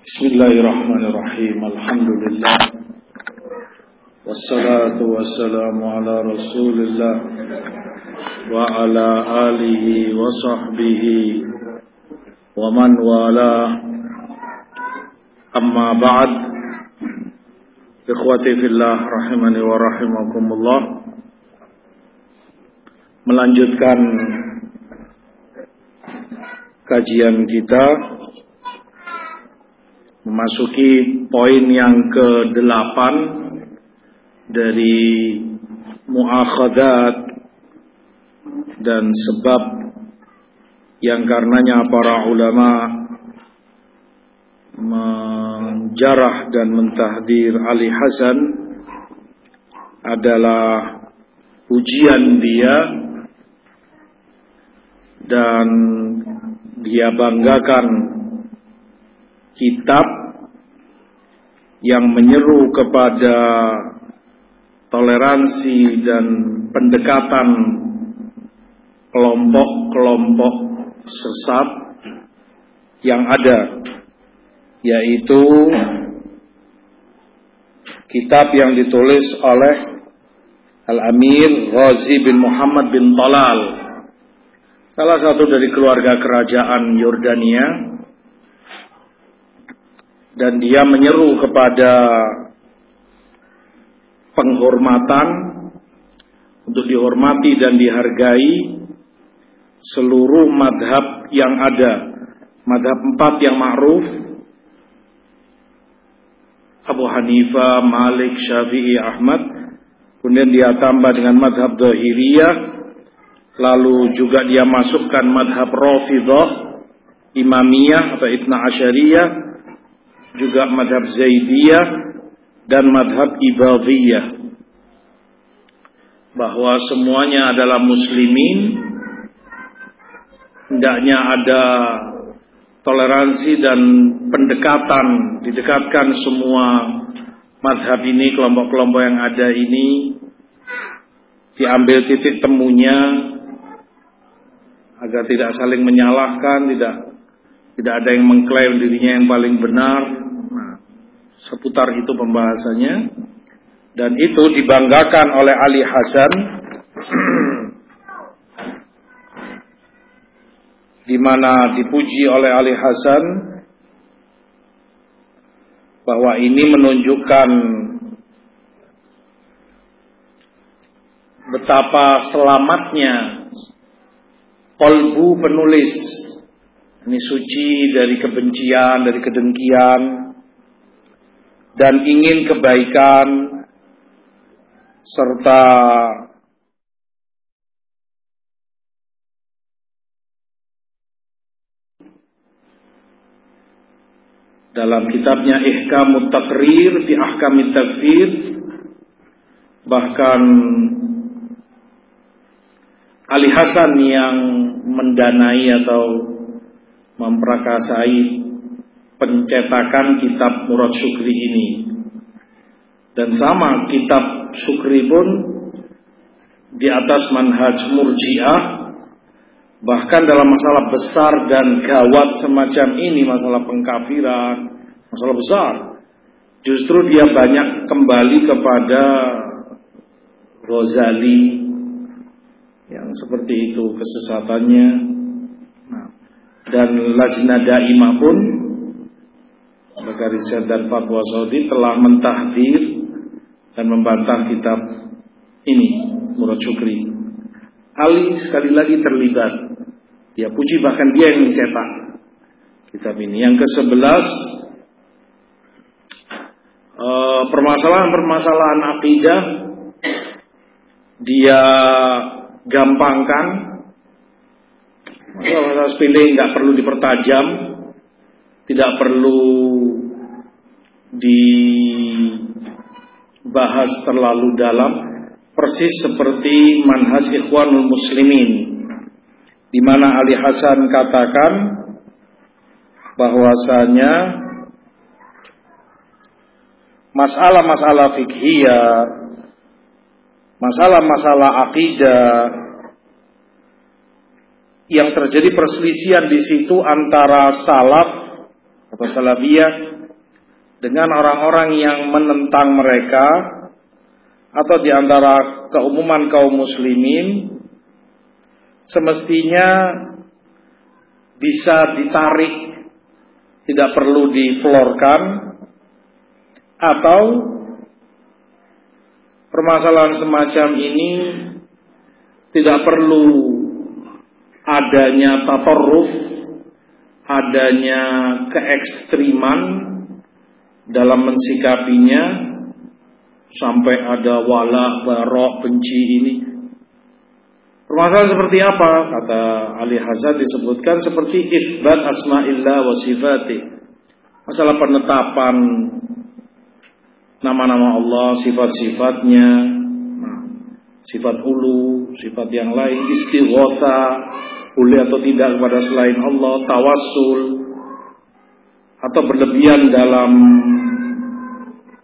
بسم الله الرحمن الرحيم الحمد لله والصلاة والسلام على رسول الله وعلى آله وصحبه ومن والاه أما بعد إخوتي في الله رحمني ورحمكم الله melanjutkan kajian kita memasuki poin yang ke-8 dari muakhadat dan sebab yang karenanya para ulama menjarah dan mentahdir Ali Hasan adalah ujian dia dan dia banggakan kitab yang menyeru kepada toleransi dan pendekatan kelompok-kelompok sesat yang ada yaitu kitab yang ditulis oleh Al-Amir Razi bin Muhammad bin Talal salah satu dari keluarga kerajaan Yordania dan dia menyeru kepada penghormatan untuk dihormati dan dihargai seluruh madhab yang ada. Madhab empat yang ma'ruf. Abu Hanifah, Malik, Syafi'i, Ahmad. Kemudian dia tambah dengan madhab Zahiriyah. Lalu juga dia masukkan madhab Rafidah Imamiyah atau Ibn Asyariyah juga madhab Zaidiyah dan madhab Ibadiyah bahwa semuanya adalah muslimin hendaknya ada toleransi dan pendekatan didekatkan semua madhab ini kelompok-kelompok yang ada ini diambil titik temunya agar tidak saling menyalahkan tidak tidak ada yang mengklaim dirinya yang paling benar. Seputar itu pembahasannya. Dan itu dibanggakan oleh Ali Hasan. Di mana dipuji oleh Ali Hasan bahwa ini menunjukkan betapa selamatnya kolbu penulis. Ini suci dari kebencian, dari kedengkian, dan ingin kebaikan, serta dalam kitabnya Ihkamut Taqrir fi Ahkamit Takfir bahkan Ali Hasan yang mendanai atau memperakasai pencetakan kitab Murad Sukri ini. Dan sama kitab Sukri pun di atas manhaj murjiah bahkan dalam masalah besar dan gawat semacam ini masalah pengkafiran masalah besar justru dia banyak kembali kepada Rozali yang seperti itu kesesatannya dan Lajna Daimah pun Lembaga Riset dan Fatwa Saudi telah mentahdir dan membantah kitab ini Murad Syukri. Ali sekali lagi terlibat. Dia puji bahkan dia yang mencetak kitab ini. Yang ke sebelas eh, permasalahan-permasalahan akidah dia gampangkan Masalah sepele nggak perlu dipertajam, tidak perlu dibahas terlalu dalam, persis seperti manhaj ikhwanul muslimin, di mana Ali Hasan katakan bahwasanya masalah-masalah fikhiyah, masalah-masalah akidah yang terjadi perselisihan di situ antara salaf atau salafiyah dengan orang-orang yang menentang mereka atau di antara keumuman kaum muslimin semestinya bisa ditarik tidak perlu diflorkan atau permasalahan semacam ini tidak perlu adanya tatorruf, adanya keekstriman dalam mensikapinya sampai ada wala, barok, benci ini. Permasalahan seperti apa? Kata Ali Hazad disebutkan seperti isbat asma'illah wa sifati. Masalah penetapan nama-nama Allah, sifat-sifatnya, sifat ulu, sifat yang lain, istighatha, boleh atau tidak kepada selain Allah, tawassul, atau berlebihan dalam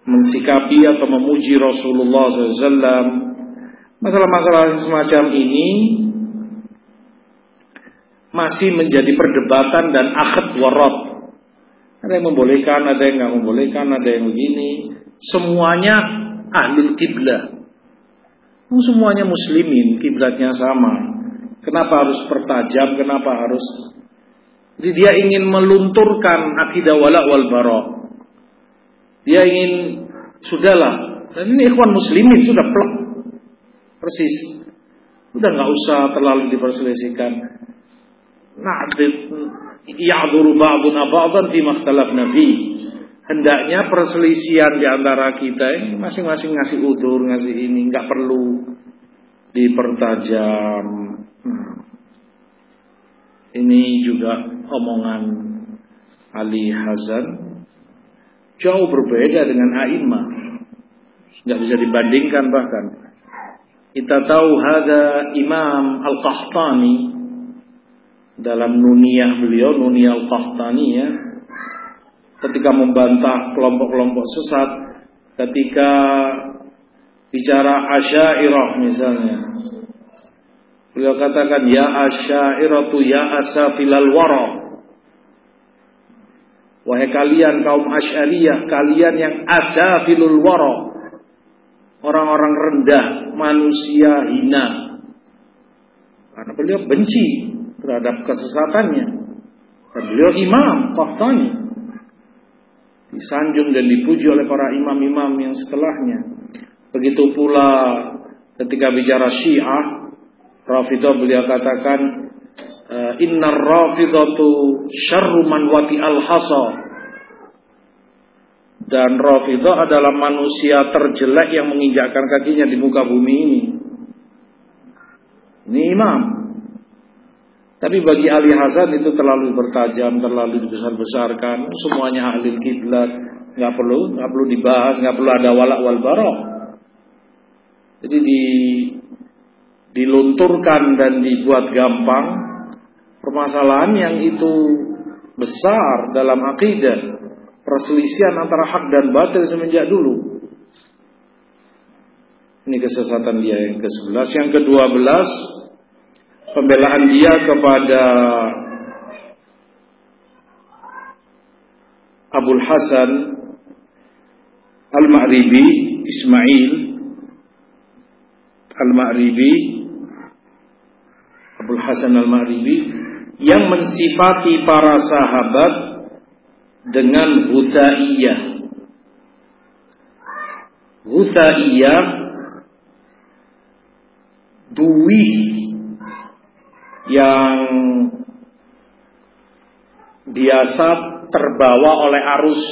mensikapi atau memuji Rasulullah SAW. Masalah-masalah semacam ini masih menjadi perdebatan dan akad warot. Ada yang membolehkan, ada yang nggak membolehkan, ada yang begini. Semuanya ahli kiblat. Semuanya muslimin, kiblatnya sama. Kenapa harus pertajam? Kenapa harus jadi dia ingin melunturkan akidah wala wal bara. Dia ingin sudahlah. Dan ini ikhwan muslimin sudah plek. Persis. Sudah nggak usah terlalu diperselisihkan. Nah, ya'dhuru ba'duna ba'dan fi makhtalaf nabi hendaknya perselisihan di antara kita ini masing-masing ngasih udur, ngasih ini, nggak perlu dipertajam. Hmm. Ini juga omongan Ali Hazan jauh berbeda dengan Aimah. Nggak bisa dibandingkan bahkan. Kita tahu ada Imam Al-Qahtani dalam nuniyah beliau, nuniyah Al-Qahtani ya, ketika membantah kelompok-kelompok sesat, ketika bicara asyairah misalnya. Beliau katakan ya asyairatu ya asafilal wara. Wahai kalian kaum asyariyah, kalian yang asafilul wara. Orang-orang rendah, manusia hina. Karena beliau benci terhadap kesesatannya. Dan beliau imam, tahtani disanjung dan dipuji oleh para imam-imam yang setelahnya. Begitu pula ketika bicara Syiah, Rafidah beliau katakan Inna rafidatu syarru man wati al-hasa dan Rafidah adalah manusia terjelek yang menginjakkan kakinya di muka bumi ini. Ini imam. Tapi bagi Ali Hasan itu terlalu bertajam, terlalu dibesar-besarkan. Semuanya ahli kiblat, nggak perlu, nggak perlu dibahas, nggak perlu ada walak wal barok. Jadi di, dilunturkan dan dibuat gampang permasalahan yang itu besar dalam akidah perselisihan antara hak dan batil semenjak dulu. Ini kesesatan dia yang ke-11. Yang ke-12 pembelaan dia kepada Abul Hasan Al-Ma'ribi Ismail Al-Ma'ribi Abul Hasan Al-Ma'ribi yang mensifati para sahabat dengan huthaiyah huthaiyah buih yang biasa terbawa oleh arus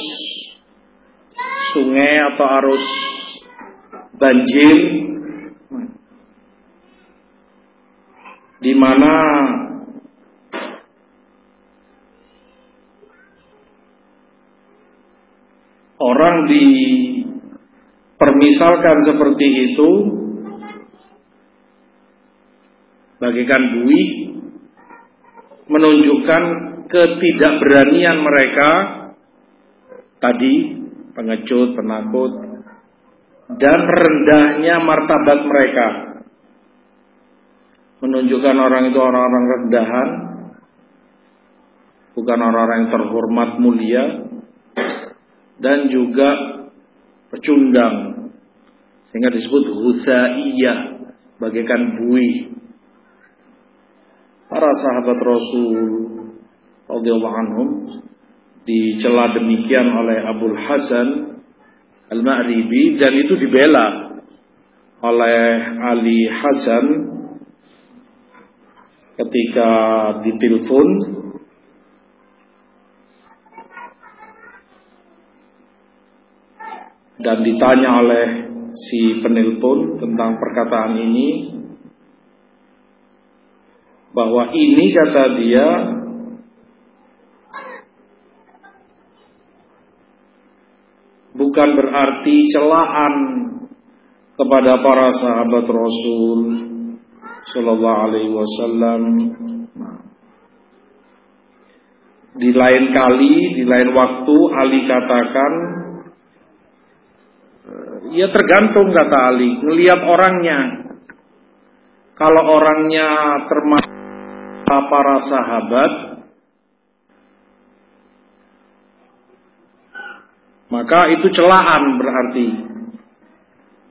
sungai atau arus banjir di mana orang dipermisalkan seperti itu bagikan buih menunjukkan ketidakberanian mereka tadi pengecut, penakut dan rendahnya martabat mereka. Menunjukkan orang itu orang-orang rendahan bukan orang-orang yang terhormat mulia dan juga pecundang. Sehingga disebut ghusaiyah bagaikan buih. Para sahabat Rasul radhiyallahu anhum dicela demikian oleh Abdul Hasan Al-Ma'ribi dan itu dibela oleh Ali Hasan ketika ditelepon dan ditanya oleh si penelpon tentang perkataan ini bahwa ini kata dia bukan berarti celaan kepada para sahabat Rasul Shallallahu Alaihi Wasallam. Di lain kali, di lain waktu, Ali katakan, ya tergantung kata Ali, melihat orangnya. Kalau orangnya termasuk para sahabat, maka itu celaan berarti.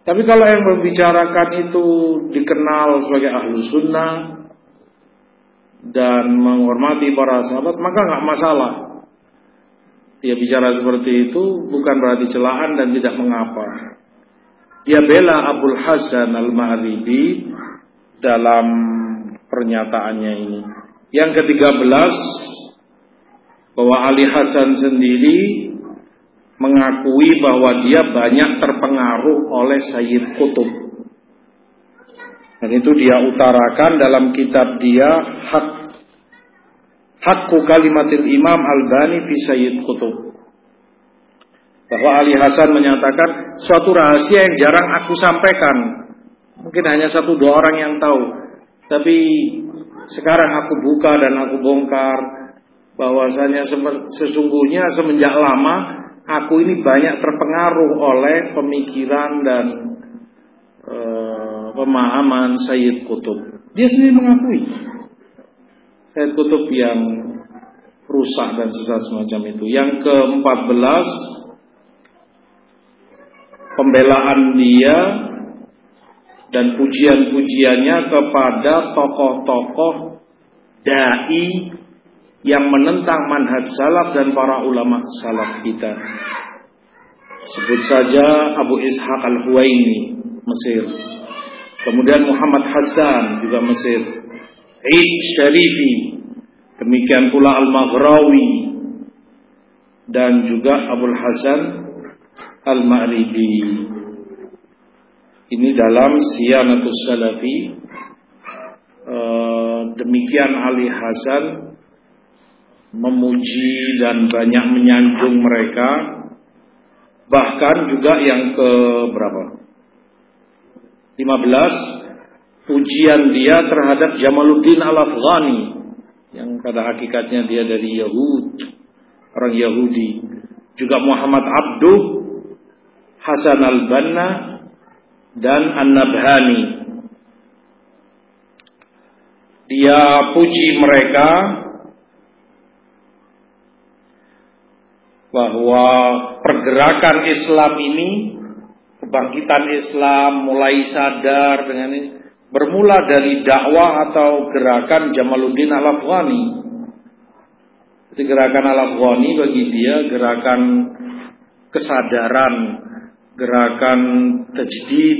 Tapi kalau yang membicarakan itu dikenal sebagai ahlu sunnah dan menghormati para sahabat, maka nggak masalah. Dia bicara seperti itu bukan berarti celaan dan tidak mengapa. Dia bela Abdul Hasan al-Mahribi dalam pernyataannya ini. Yang ketiga belas bahwa Ali Hasan sendiri mengakui bahwa dia banyak terpengaruh oleh Sayyid Qutub. Dan itu dia utarakan dalam kitab dia Hak Hakku Kalimatil Imam Al-Bani fi Sayyid Qutub. Bahwa Ali Hasan menyatakan suatu rahasia yang jarang aku sampaikan. Mungkin hanya satu dua orang yang tahu. Tapi sekarang aku buka dan aku bongkar bahwasanya sesungguhnya semenjak lama aku ini banyak terpengaruh oleh pemikiran dan e, pemahaman Sayyid Kutub. Dia sendiri mengakui Sayyid Kutub yang rusak dan sesat semacam itu. Yang ke-14 pembelaan dia dan pujian-pujiannya kepada tokoh-tokoh dai yang menentang manhaj salaf dan para ulama salaf kita. Sebut saja Abu Ishaq al-Huwaini, Mesir. Kemudian Muhammad Hassan, juga Mesir. Eid Syarifi, demikian pula Al-Maghrawi, dan juga Abul Hasan Al-Ma'ribi. Ini dalam Siyanatus Salafi. Eh, demikian Ali Hasan memuji dan banyak menyanjung mereka bahkan juga yang ke berapa 15 pujian dia terhadap Jamaluddin Al-Afghani yang pada hakikatnya dia dari Yahud orang Yahudi juga Muhammad Abduh Hasan Al-Banna dan An-Nabhani dia puji mereka bahwa pergerakan Islam ini, kebangkitan Islam mulai sadar dengan ini, bermula dari dakwah atau gerakan Jamaluddin Al-Afghani. Gerakan Al-Afghani bagi dia gerakan kesadaran, gerakan tajdid,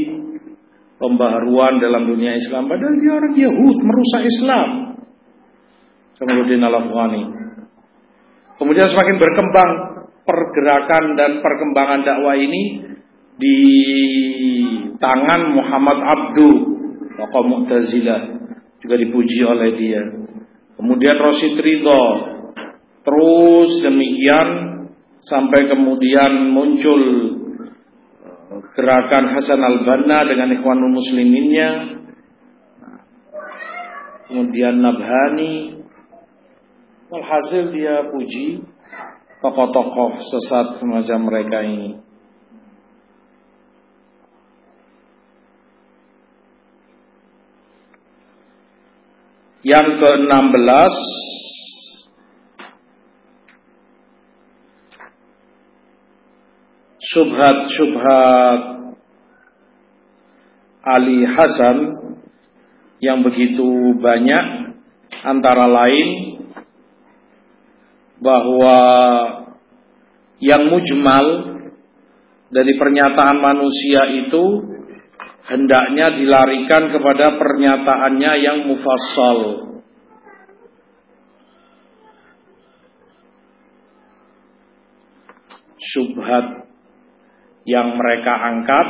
pembaharuan dalam dunia Islam. Padahal dia orang Yahud, merusak Islam. Jamaluddin Al-Afghani. Kemudian semakin berkembang pergerakan dan perkembangan dakwah ini di tangan Muhammad Abdu tokoh Mu'tazilah juga dipuji oleh dia. Kemudian Rosid Ridho terus demikian sampai kemudian muncul gerakan Hasan al-Banna dengan Ikhwanul Musliminnya. Kemudian Nabhani. Walhasil dia puji tokoh-tokoh sesat semacam mereka ini. Yang ke-16 subhat-subhat Ali Hasan yang begitu banyak antara lain bahwa yang mujmal dari pernyataan manusia itu hendaknya dilarikan kepada pernyataannya yang mufassal. Subhat yang mereka angkat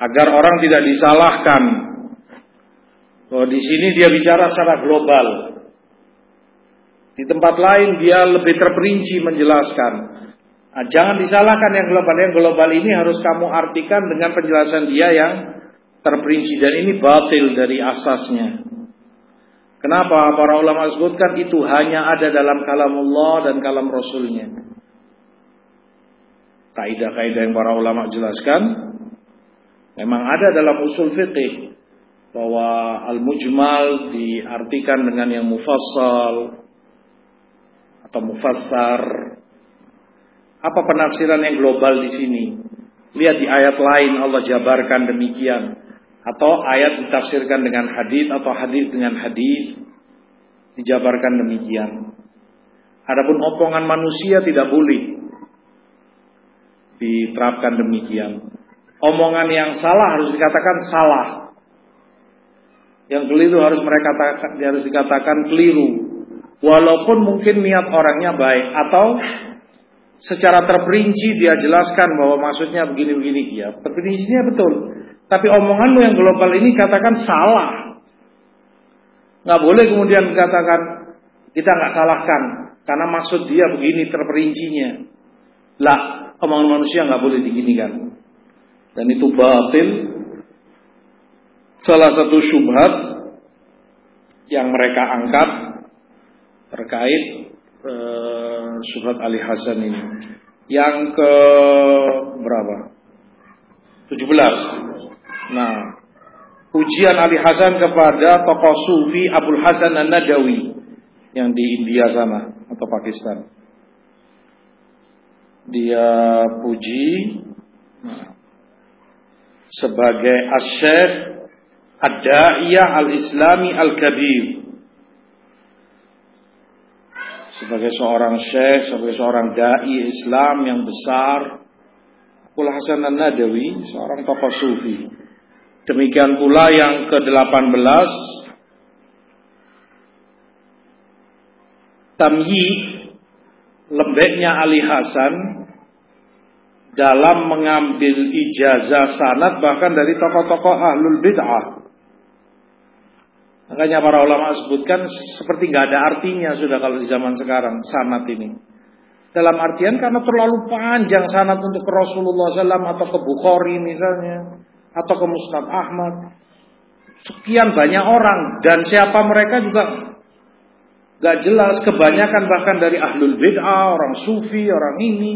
agar orang tidak disalahkan. Oh, di sini dia bicara secara global. Di tempat lain dia lebih terperinci menjelaskan. Nah, jangan disalahkan yang global. Yang global ini harus kamu artikan dengan penjelasan dia yang terperinci. Dan ini batil dari asasnya. Kenapa para ulama sebutkan itu hanya ada dalam kalam Allah dan kalam Rasulnya. Kaidah-kaidah yang para ulama jelaskan memang ada dalam usul fikih bahwa al-mujmal diartikan dengan yang mufassal atau mufassar. Apa penafsiran yang global di sini? Lihat di ayat lain Allah jabarkan demikian. Atau ayat ditafsirkan dengan hadis atau hadis dengan hadis dijabarkan demikian. Adapun omongan manusia tidak boleh diterapkan demikian. Omongan yang salah harus dikatakan salah. Yang keliru harus mereka harus dikatakan keliru. Walaupun mungkin niat orangnya baik atau secara terperinci dia jelaskan bahwa maksudnya begini-begini. Ya, terperincinya betul. Tapi omonganmu yang global ini katakan salah. Nggak boleh kemudian katakan kita nggak salahkan karena maksud dia begini terperincinya. Lah, omongan manusia nggak boleh diginikan. Dan itu batil. Salah satu syubhat yang mereka angkat terkait uh, surat Ali Hasan ini. Yang ke berapa? 17. Nah, ujian Ali Hasan kepada tokoh sufi Abdul Hasan An-Nadawi yang di India sana atau Pakistan. Dia puji sebagai asyik ad-da'iyah al-islami al-kabir sebagai seorang syekh, sebagai seorang dai Islam yang besar. Abdul Hasan An-Nadawi, seorang tokoh sufi. Demikian pula yang ke-18 Tamyi lembeknya Ali Hasan dalam mengambil ijazah sanad bahkan dari tokoh-tokoh ahlul bid'ah Makanya para ulama sebutkan seperti nggak ada artinya sudah kalau di zaman sekarang sanat ini. Dalam artian karena terlalu panjang sanat untuk ke Rasulullah SAW atau ke Bukhari misalnya atau ke Musnad Ahmad. Sekian banyak orang dan siapa mereka juga nggak jelas. Kebanyakan bahkan dari ahlul bid'ah, orang sufi, orang ini.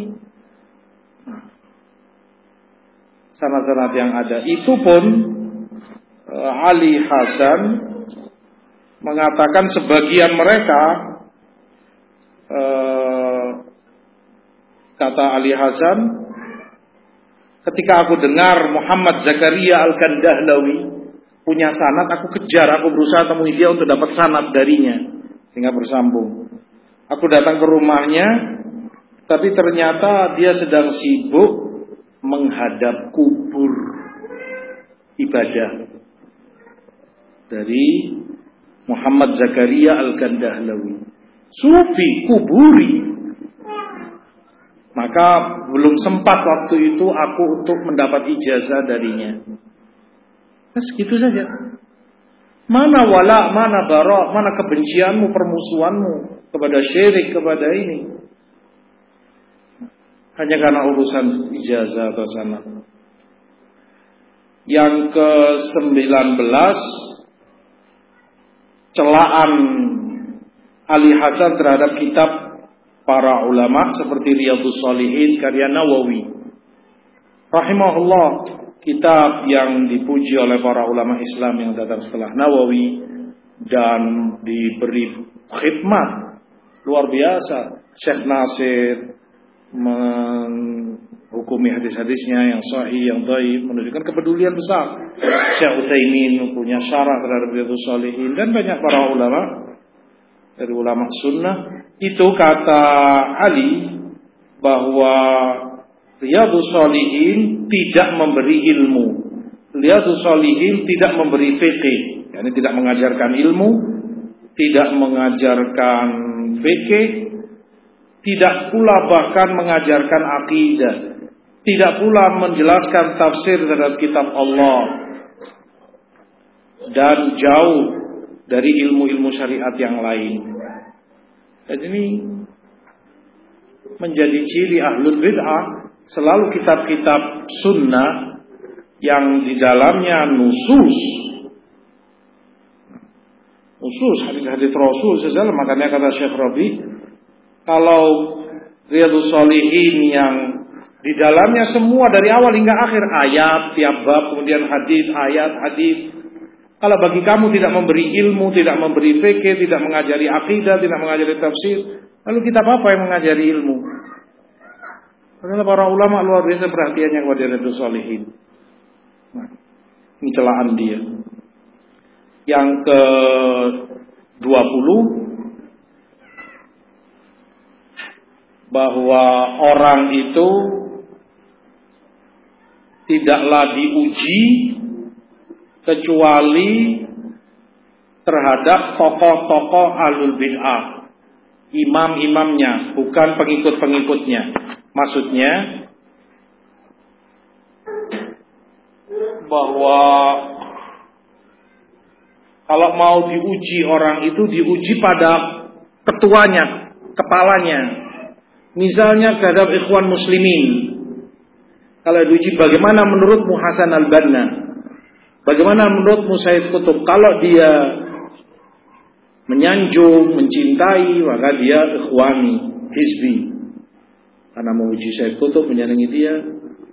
Sanat-sanat yang ada itu pun eh, Ali Hasan mengatakan sebagian mereka eh, kata Ali Hasan ketika aku dengar Muhammad Zakaria Al-Kandahlawi punya sanat aku kejar aku berusaha temui dia untuk dapat sanat darinya sehingga bersambung aku datang ke rumahnya tapi ternyata dia sedang sibuk menghadap kubur ibadah dari Muhammad Zakaria Al-Gandahlawi. Sufi, kuburi. Maka belum sempat waktu itu aku untuk mendapat ijazah darinya. Nah, segitu saja. Mana wala, mana barok, mana kebencianmu, permusuhanmu kepada syirik, kepada ini. Hanya karena urusan ijazah atau sana. Yang ke-19 celaan Ali Hasan terhadap kitab para ulama seperti Riyadhus Shalihin karya Nawawi. Rahimahullah, kitab yang dipuji oleh para ulama Islam yang datang setelah Nawawi dan diberi khidmat luar biasa. Syekh Nasir menghukum menghukumi hadis-hadisnya yang sahih, yang baik, menunjukkan kepedulian besar. Syekh Utsaimin punya syarah terhadap Riyadhus Shalihin dan banyak para ulama dari ulama sunnah itu kata Ali bahwa Riyadhus Shalihin tidak memberi ilmu. Riyadhus Shalihin tidak memberi fikih, yakni tidak mengajarkan ilmu, tidak mengajarkan fikih, tidak pula bahkan mengajarkan akidah, tidak pula menjelaskan tafsir terhadap kitab Allah dan jauh dari ilmu-ilmu syariat yang lain. Dan ini menjadi ciri ahlul bid'ah selalu kitab-kitab sunnah yang di dalamnya nusus. Nusus hadis-hadis Rasul sejalan makanya kata Syekh Rabi kalau Riyadus Solihin yang di dalamnya semua dari awal hingga akhir ayat tiap bab kemudian hadis ayat hadis. Kalau bagi kamu tidak memberi ilmu, tidak memberi fikih, tidak mengajari akidah, tidak mengajari tafsir, lalu kita apa yang mengajari ilmu? Karena para ulama luar biasa perhatiannya kepada Riyadus Solihin. Nah, ini celaan dia. Yang ke 20 bahwa orang itu tidaklah diuji kecuali terhadap tokoh-tokoh alul bid'ah, imam-imamnya, bukan pengikut-pengikutnya. Maksudnya bahwa kalau mau diuji orang itu diuji pada ketuanya, kepalanya, Misalnya terhadap ikhwan muslimin. Kalau diuji bagaimana menurutmu Hasan al-Banna? Bagaimana menurutmu Said Kutub? Kalau dia menyanjung, mencintai, maka dia ikhwani, hizbi. Karena menguji Said Kutub, menyenangi dia.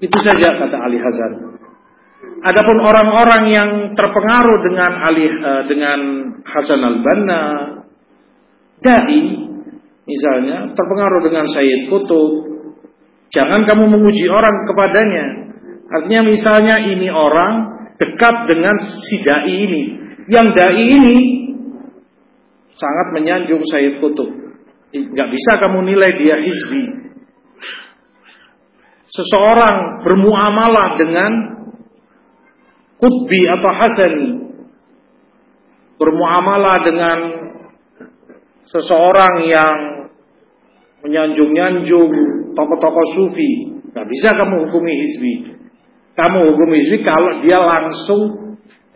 Itu saja kata Ali Hazan. Adapun orang-orang yang terpengaruh dengan Ali eh, dengan Hasan al-Banna, dai misalnya terpengaruh dengan Sayyid Kutub, jangan kamu menguji orang kepadanya. Artinya misalnya ini orang dekat dengan si dai ini. Yang dai ini sangat menyanjung Sayyid Kutub. Gak bisa kamu nilai dia hizbi. Seseorang bermuamalah dengan Kutbi atau Hasani. Bermuamalah dengan seseorang yang menyanjung-nyanjung tokoh-tokoh sufi, nggak bisa kamu hukumi hizbi. Kamu hukumi hizbi kalau dia langsung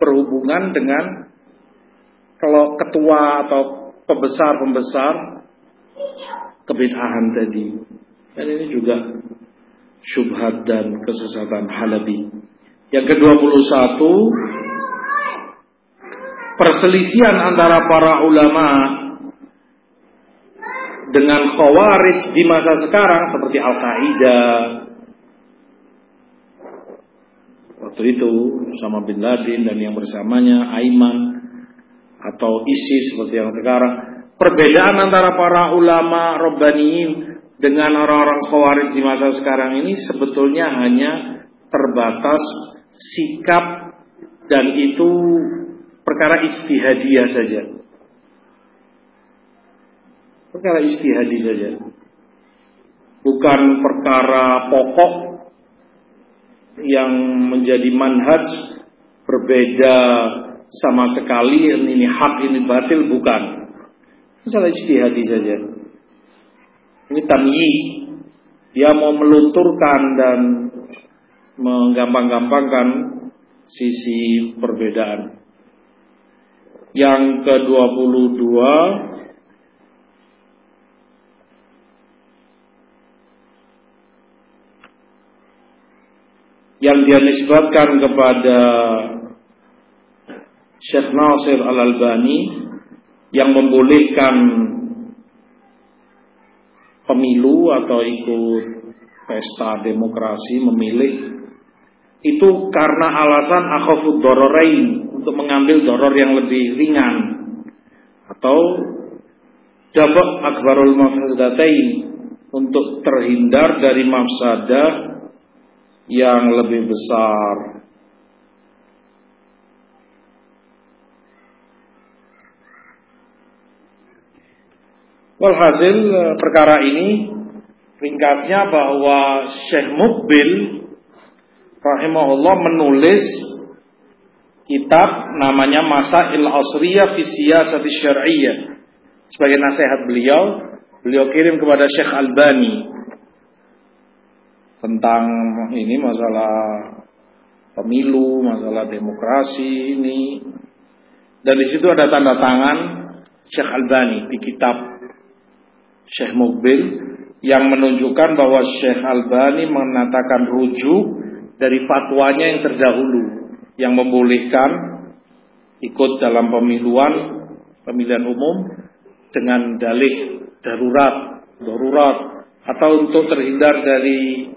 berhubungan dengan kalau ketua atau pembesar-pembesar kebid'ahan tadi. Dan ini juga syubhat dan kesesatan halabi. Yang ke-21 perselisihan antara para ulama dengan khawarij di masa sekarang seperti Al-Qaeda waktu itu sama bin Laden dan yang bersamanya Aiman atau ISIS seperti yang sekarang perbedaan antara para ulama Rabbaniin dengan orang-orang khawarij di masa sekarang ini sebetulnya hanya terbatas sikap dan itu perkara istihadiyah saja Perkara istihadi saja. Bukan perkara pokok yang menjadi manhaj berbeda sama sekali ini hak ini batil bukan. Masalah istihadi saja. Ini tamyi. Dia mau melunturkan dan menggampang-gampangkan sisi perbedaan. Yang ke-22 yang dia nisbatkan kepada Syekh Nasir Al-Albani yang membolehkan pemilu atau ikut pesta demokrasi memilih itu karena alasan akhafud dororain untuk mengambil doror yang lebih ringan atau jabak akbarul mafsadatain untuk terhindar dari mafsadah yang lebih besar. Walhasil perkara ini ringkasnya bahwa Syekh Mukbil rahimahullah menulis kitab namanya Masail Asriyah fi Siyasati Syar'iyyah sebagai nasihat beliau beliau kirim kepada Syekh Albani tentang ini masalah pemilu, masalah demokrasi ini. Dan di situ ada tanda tangan Syekh Albani di kitab Syekh Mukbil yang menunjukkan bahwa Syekh Albani menatakan rujuk dari fatwanya yang terdahulu yang membolehkan ikut dalam pemiluan pemilihan umum dengan dalih darurat, darurat atau untuk terhindar dari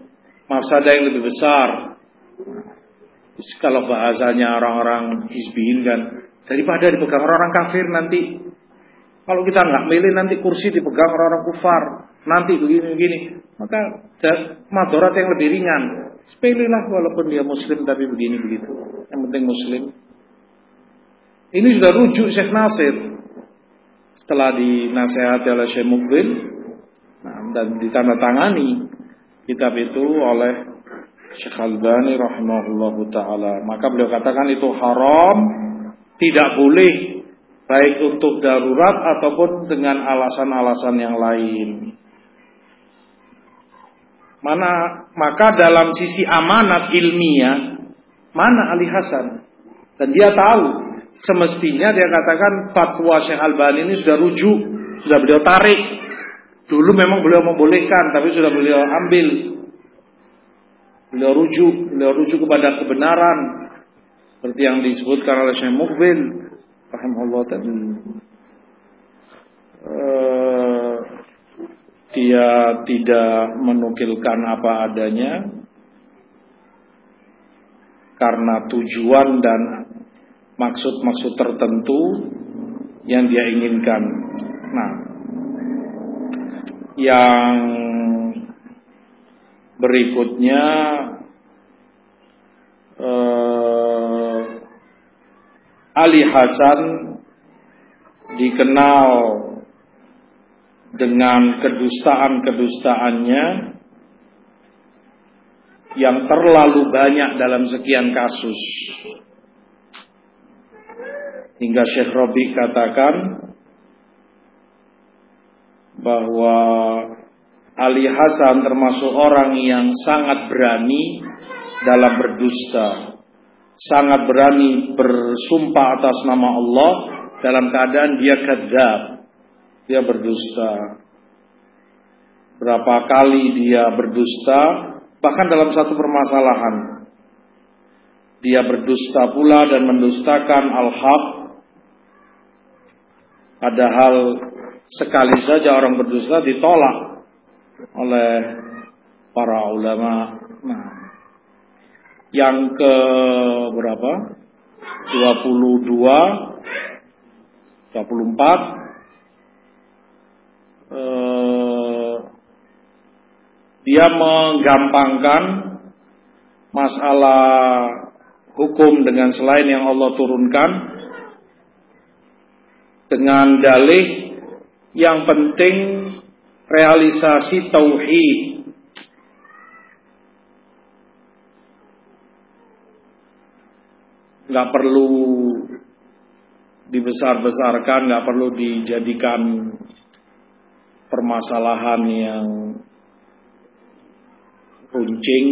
mafsadah yang lebih besar. Kalau bahasanya orang-orang hizbiin kan daripada dipegang orang-orang kafir nanti kalau kita nggak milih nanti kursi dipegang orang-orang kufar, nanti begini-begini, maka madorat yang lebih ringan. Sepelelah walaupun dia muslim tapi begini begitu. Yang penting muslim. Ini sudah rujuk Syekh Nasir setelah dinasehati oleh Syekh Mukbil nah, dan ditandatangani kitab itu oleh Syekh Albani rahimahullah taala. Maka beliau katakan itu haram, tidak boleh baik untuk darurat ataupun dengan alasan-alasan yang lain. Mana maka dalam sisi amanat ilmiah mana Ali Hasan dan dia tahu semestinya dia katakan fatwa Syekh Albani ini sudah rujuk, sudah beliau tarik. Dulu memang beliau membolehkan tapi sudah beliau ambil. Beliau rujuk, beliau rujuk kepada kebenaran seperti yang disebutkan oleh Syekh Mukbil rahimahullah tadi uh, dia tidak menukilkan apa adanya karena tujuan dan maksud-maksud tertentu yang dia inginkan. Nah, yang berikutnya uh, Ali Hasan dikenal dengan kedustaan-kedustaannya yang terlalu banyak dalam sekian kasus. Hingga Syekh Robi katakan bahwa Ali Hasan termasuk orang yang sangat berani dalam berdusta sangat berani bersumpah atas nama Allah dalam keadaan dia kadzab, dia berdusta. Berapa kali dia berdusta, bahkan dalam satu permasalahan. Dia berdusta pula dan mendustakan al-haq. Padahal sekali saja orang berdusta ditolak oleh para ulama. Nah, yang ke berapa? 22 24 eh, dia menggampangkan masalah hukum dengan selain yang Allah turunkan dengan dalih yang penting realisasi tauhid nggak perlu dibesar-besarkan, nggak perlu dijadikan permasalahan yang runcing,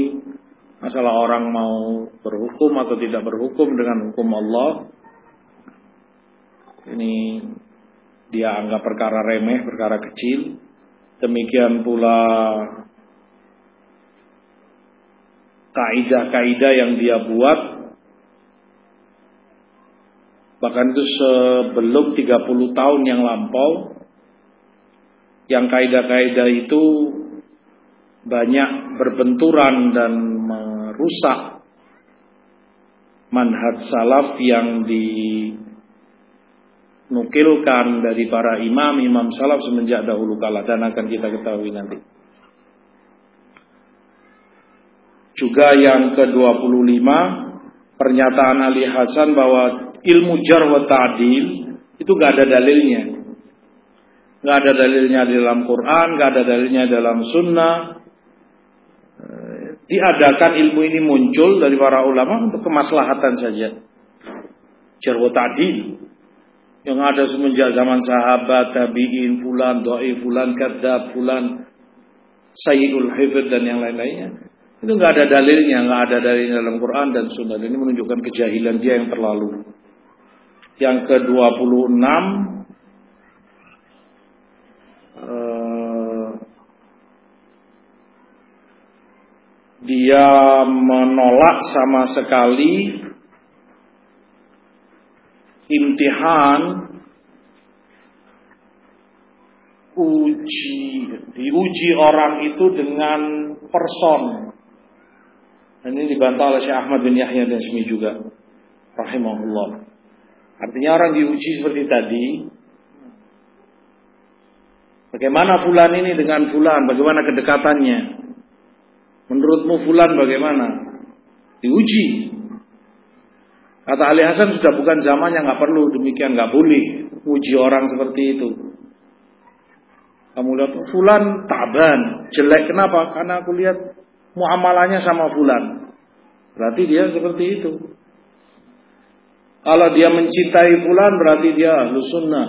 masalah orang mau berhukum atau tidak berhukum dengan hukum Allah. Ini dia anggap perkara remeh, perkara kecil. Demikian pula kaidah-kaidah yang dia buat Bahkan itu sebelum 30 tahun yang lampau yang kaidah-kaidah itu banyak berbenturan dan merusak manhaj salaf yang dinukilkan dari para imam-imam salaf semenjak dahulu kala dan akan kita ketahui nanti. Juga yang ke-25 pernyataan Ali Hasan bahwa ilmu jar wa itu gak ada dalilnya. Gak ada dalilnya di dalam Quran, gak ada dalilnya dalam sunnah. Diadakan ilmu ini muncul dari para ulama untuk kemaslahatan saja. Jar wa yang ada semenjak zaman sahabat, tabi'in, fulan, doi, fulan, kadzab, fulan, sayyidul hifd dan yang lain-lainnya. Itu nggak ada dalilnya, nggak ada dalilnya dalam Quran dan Sunnah. Ini menunjukkan kejahilan dia yang terlalu. Yang ke-26 uh, dia menolak sama sekali imtihan uji diuji orang itu dengan person. Dan ini dibantah oleh Syekh Ahmad bin Yahya dan Semi juga rahimahullah. Artinya orang diuji seperti tadi. Bagaimana fulan ini dengan fulan? Bagaimana kedekatannya? Menurutmu fulan bagaimana? Diuji. Kata Ali Hasan sudah bukan zaman yang nggak perlu demikian nggak boleh uji orang seperti itu. Kamu lihat fulan taban jelek kenapa? Karena aku lihat muamalahnya sama fulan. Berarti dia seperti itu. Kalau dia mencintai fulan berarti dia ahlu sunnah.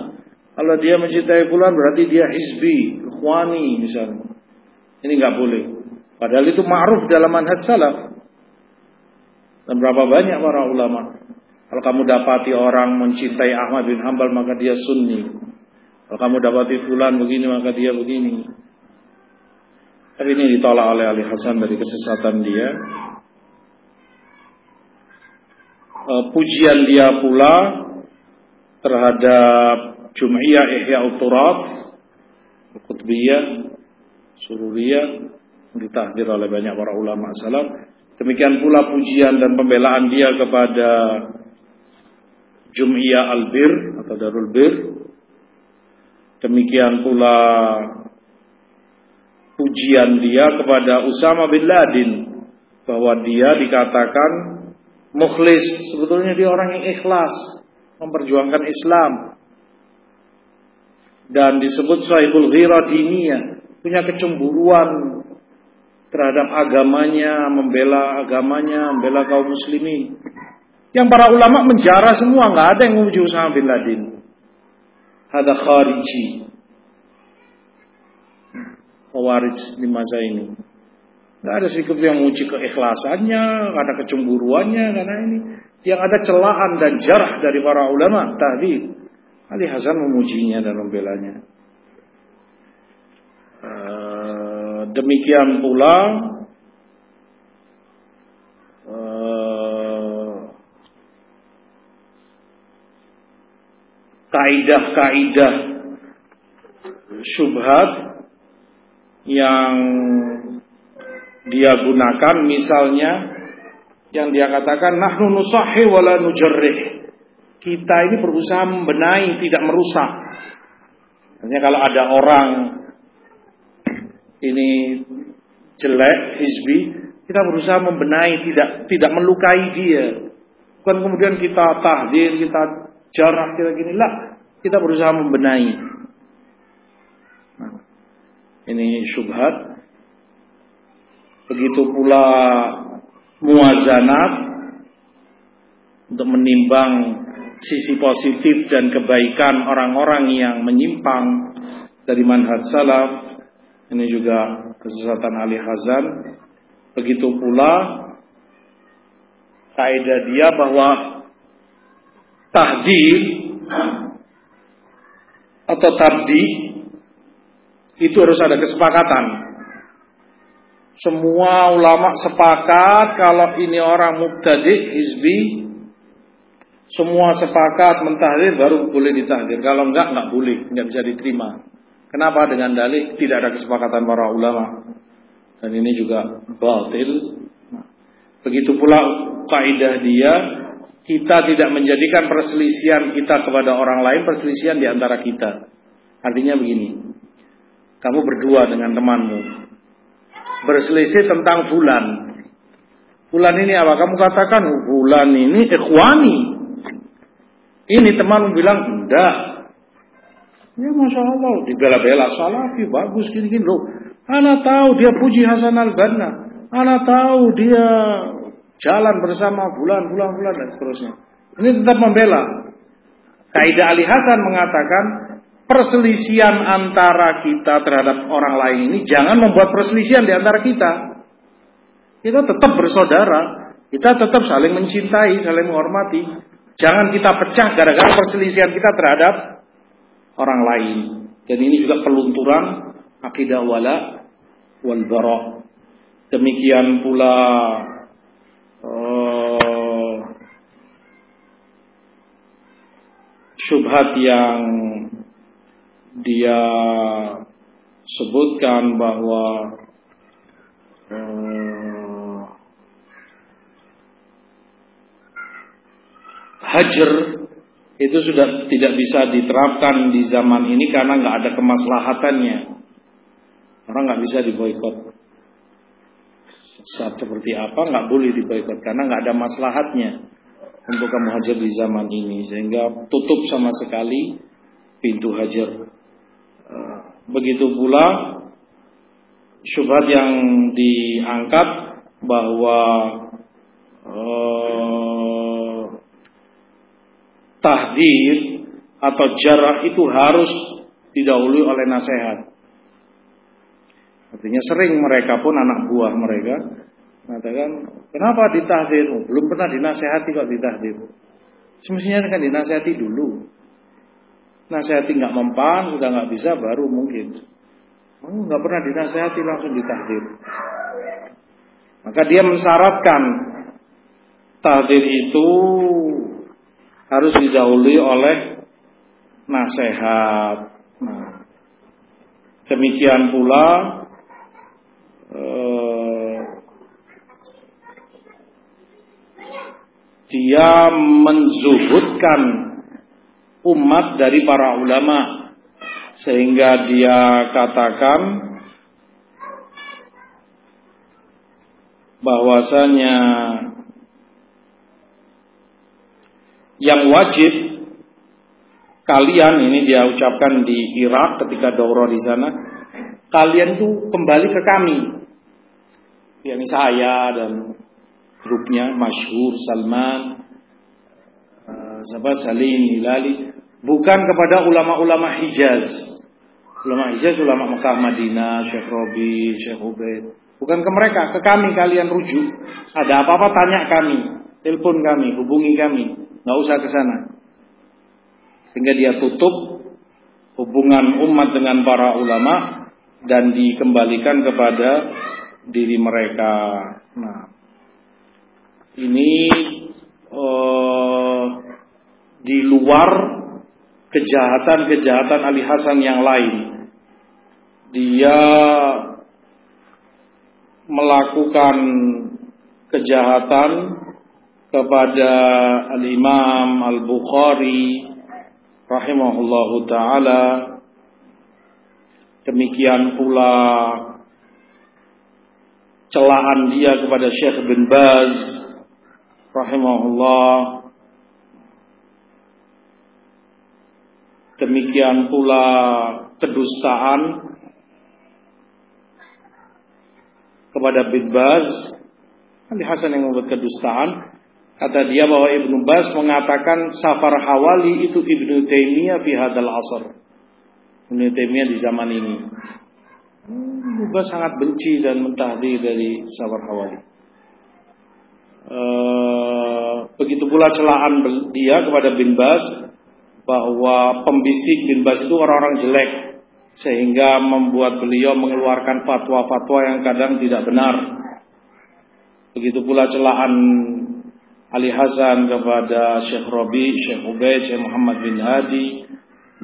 Kalau dia mencintai fulan berarti dia hizbi, ikhwani misalnya. Ini nggak boleh. Padahal itu ma'ruf dalam manhaj salaf. Dan berapa banyak para ulama. Kalau kamu dapati orang mencintai Ahmad bin Hambal maka dia sunni. Kalau kamu dapati fulan begini maka dia begini. Tapi ini ditolak oleh Ali Hasan dari kesesatan dia. E, pujian dia pula terhadap Jum'iyah Ihya Uturaf Qutbiyah Sururiyah ditahdir oleh banyak para ulama salaf Demikian pula pujian dan pembelaan dia kepada Jum'iyah Al-Bir atau Darul Bir. Demikian pula pujian dia kepada Usama bin Laden bahwa dia dikatakan mukhlis, sebetulnya dia orang yang ikhlas memperjuangkan Islam dan disebut sahibul ghirah diniyah punya kecemburuan terhadap agamanya, membela agamanya, membela kaum muslimin. Yang para ulama menjara semua, nggak ada yang memuji Usama bin Laden. Ada khariji. Khawarij di masa ini. Nggak ada sikap yang memuji keikhlasannya, ada kecemburuannya, karena ini. Yang ada celaan dan jarah dari para ulama, tadi. Ali Hasan memujinya dan membelanya. demikian pula eh, kaidah-kaidah syubhat yang dia gunakan misalnya yang dia katakan nahnu nusahhi wala nujarrih kita ini berusaha membenahi tidak merusak Artinya kalau ada orang ini jelek, hizbi, kita berusaha membenahi, tidak tidak melukai dia. Bukan kemudian kita tahdir, kita jarah, kita gini lah. Kita berusaha membenahi. Ini syubhat. Begitu pula muazanat untuk menimbang sisi positif dan kebaikan orang-orang yang menyimpang dari manhaj salaf ini juga kesesatan Ali Hazan. Begitu pula kaidah dia bahwa tahdir atau tabdi itu harus ada kesepakatan. Semua ulama sepakat kalau ini orang mubtadi hizbi semua sepakat mentahdir baru boleh ditahdir. Kalau enggak enggak boleh, enggak bisa diterima. Kenapa dengan dalih tidak ada kesepakatan para ulama? Dan ini juga batil. Begitu pula kaidah dia, kita tidak menjadikan perselisihan kita kepada orang lain perselisihan di antara kita. Artinya begini, kamu berdua dengan temanmu berselisih tentang bulan. Bulan ini apa? Kamu katakan bulan ini ikhwani. Ini teman bilang enggak. Ya masya Allah, dibela-bela salafi bagus gini-gini loh. Anak tahu dia puji Hasan al Banna. Anak tahu dia jalan bersama bulan, bulan, bulan dan seterusnya. Ini tetap membela. Kaidah Ali Hasan mengatakan perselisihan antara kita terhadap orang lain ini jangan membuat perselisihan di antara kita. Kita tetap bersaudara, kita tetap saling mencintai, saling menghormati. Jangan kita pecah gara-gara perselisihan kita terhadap orang lain. Dan ini juga pelunturan akidah wala wal bara. Demikian pula uh, syubhat yang dia sebutkan bahwa uh, hajar itu sudah tidak bisa diterapkan di zaman ini karena nggak ada kemaslahatannya. Orang nggak bisa diboykot. Saat seperti apa nggak boleh diboykot karena nggak ada maslahatnya untuk kamu hajar di zaman ini sehingga tutup sama sekali pintu hajar. Eh, begitu pula syubhat yang diangkat bahwa uh, tahdir atau jarah itu harus didahului oleh nasihat. Artinya sering mereka pun anak buah mereka mengatakan, kenapa ditahdir? Belum pernah dinasehati kok ditahdir. Semestinya kan dinasehati dulu. Nasehati nggak mempan, sudah nggak bisa, baru mungkin. Oh, nggak pernah dinasehati langsung ditahdir. Maka dia mensyaratkan tahdir itu harus didahului oleh nasihat. Nah, demikian pula eh, dia menzuhudkan umat dari para ulama. Sehingga dia katakan bahwasanya yang wajib kalian ini dia ucapkan di Irak ketika daurah di sana kalian tuh kembali ke kami. Yakni saya dan grupnya Masyhur Salman uh, siapa Salim Hilali bukan kepada ulama-ulama Hijaz. Ulama Hijaz ulama Mekah Madinah Syekh Robi Syekh Ubaid. Bukan ke mereka ke kami kalian rujuk. Ada apa-apa tanya kami. Telepon kami hubungi kami. Nggak usah ke sana. Sehingga dia tutup hubungan umat dengan para ulama dan dikembalikan kepada diri mereka. Nah, ini uh, di luar kejahatan-kejahatan Ali Hasan yang lain. Dia melakukan kejahatan kepada Al-Imam Al-Bukhari rahimahullahu taala demikian pula celaan dia kepada Syekh bin Baz rahimahullah demikian pula kedustaan kepada bin Baz. Ali Hasan yang membuat kedustaan. Kata dia bahwa Ibnu Baz mengatakan safar hawali itu Ibnu Taimiyah fi hadal asr. Ibnu Taimiyah di zaman ini. Juga sangat benci dan mentahdir dari Sawar Hawali. E, begitu pula celaan dia kepada bin Bas bahwa pembisik bin Bas itu orang-orang jelek sehingga membuat beliau mengeluarkan fatwa-fatwa yang kadang tidak benar. Begitu pula celaan Ali Hasan kepada Syekh Robi, Syekh Ubaid, Syekh Muhammad bin Hadi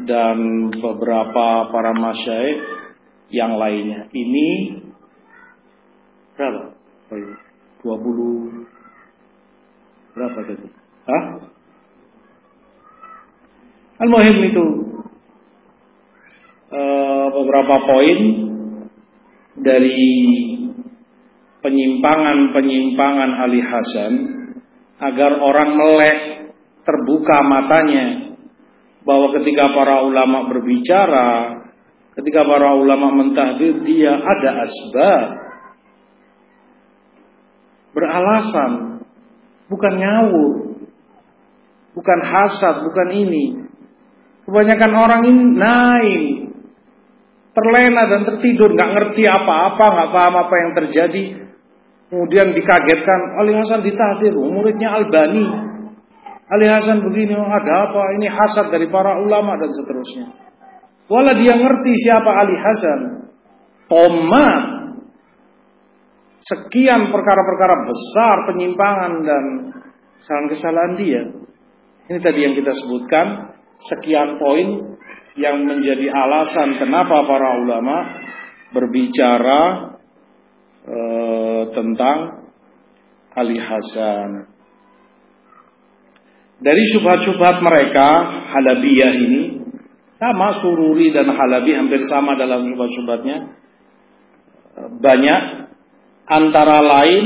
dan beberapa para masyaikh yang lainnya. Ini berapa? 20 berapa tadi? Hah? Al-Muhim itu uh, beberapa poin dari penyimpangan-penyimpangan Ali Hasan agar orang melek terbuka matanya bahwa ketika para ulama berbicara, ketika para ulama mentahdir dia ada asbab beralasan bukan ngawur bukan hasad bukan ini kebanyakan orang ini naik terlena dan tertidur nggak ngerti apa-apa nggak paham apa yang terjadi kemudian dikagetkan Ali Hasan ditahdir muridnya Albani Ali Hasan begini, oh, ada apa? Ini hasad dari para ulama dan seterusnya. Wala dia ngerti siapa Ali Hasan. Toma. Sekian perkara-perkara besar penyimpangan dan kesalahan-kesalahan dia. Ini tadi yang kita sebutkan. Sekian poin yang menjadi alasan kenapa para ulama berbicara uh, tentang Ali Hasan. Dari syubhat-syubhat mereka, Halabiyah ini, sama Sururi dan Halabi hampir sama dalam syubhat-syubhatnya. Banyak antara lain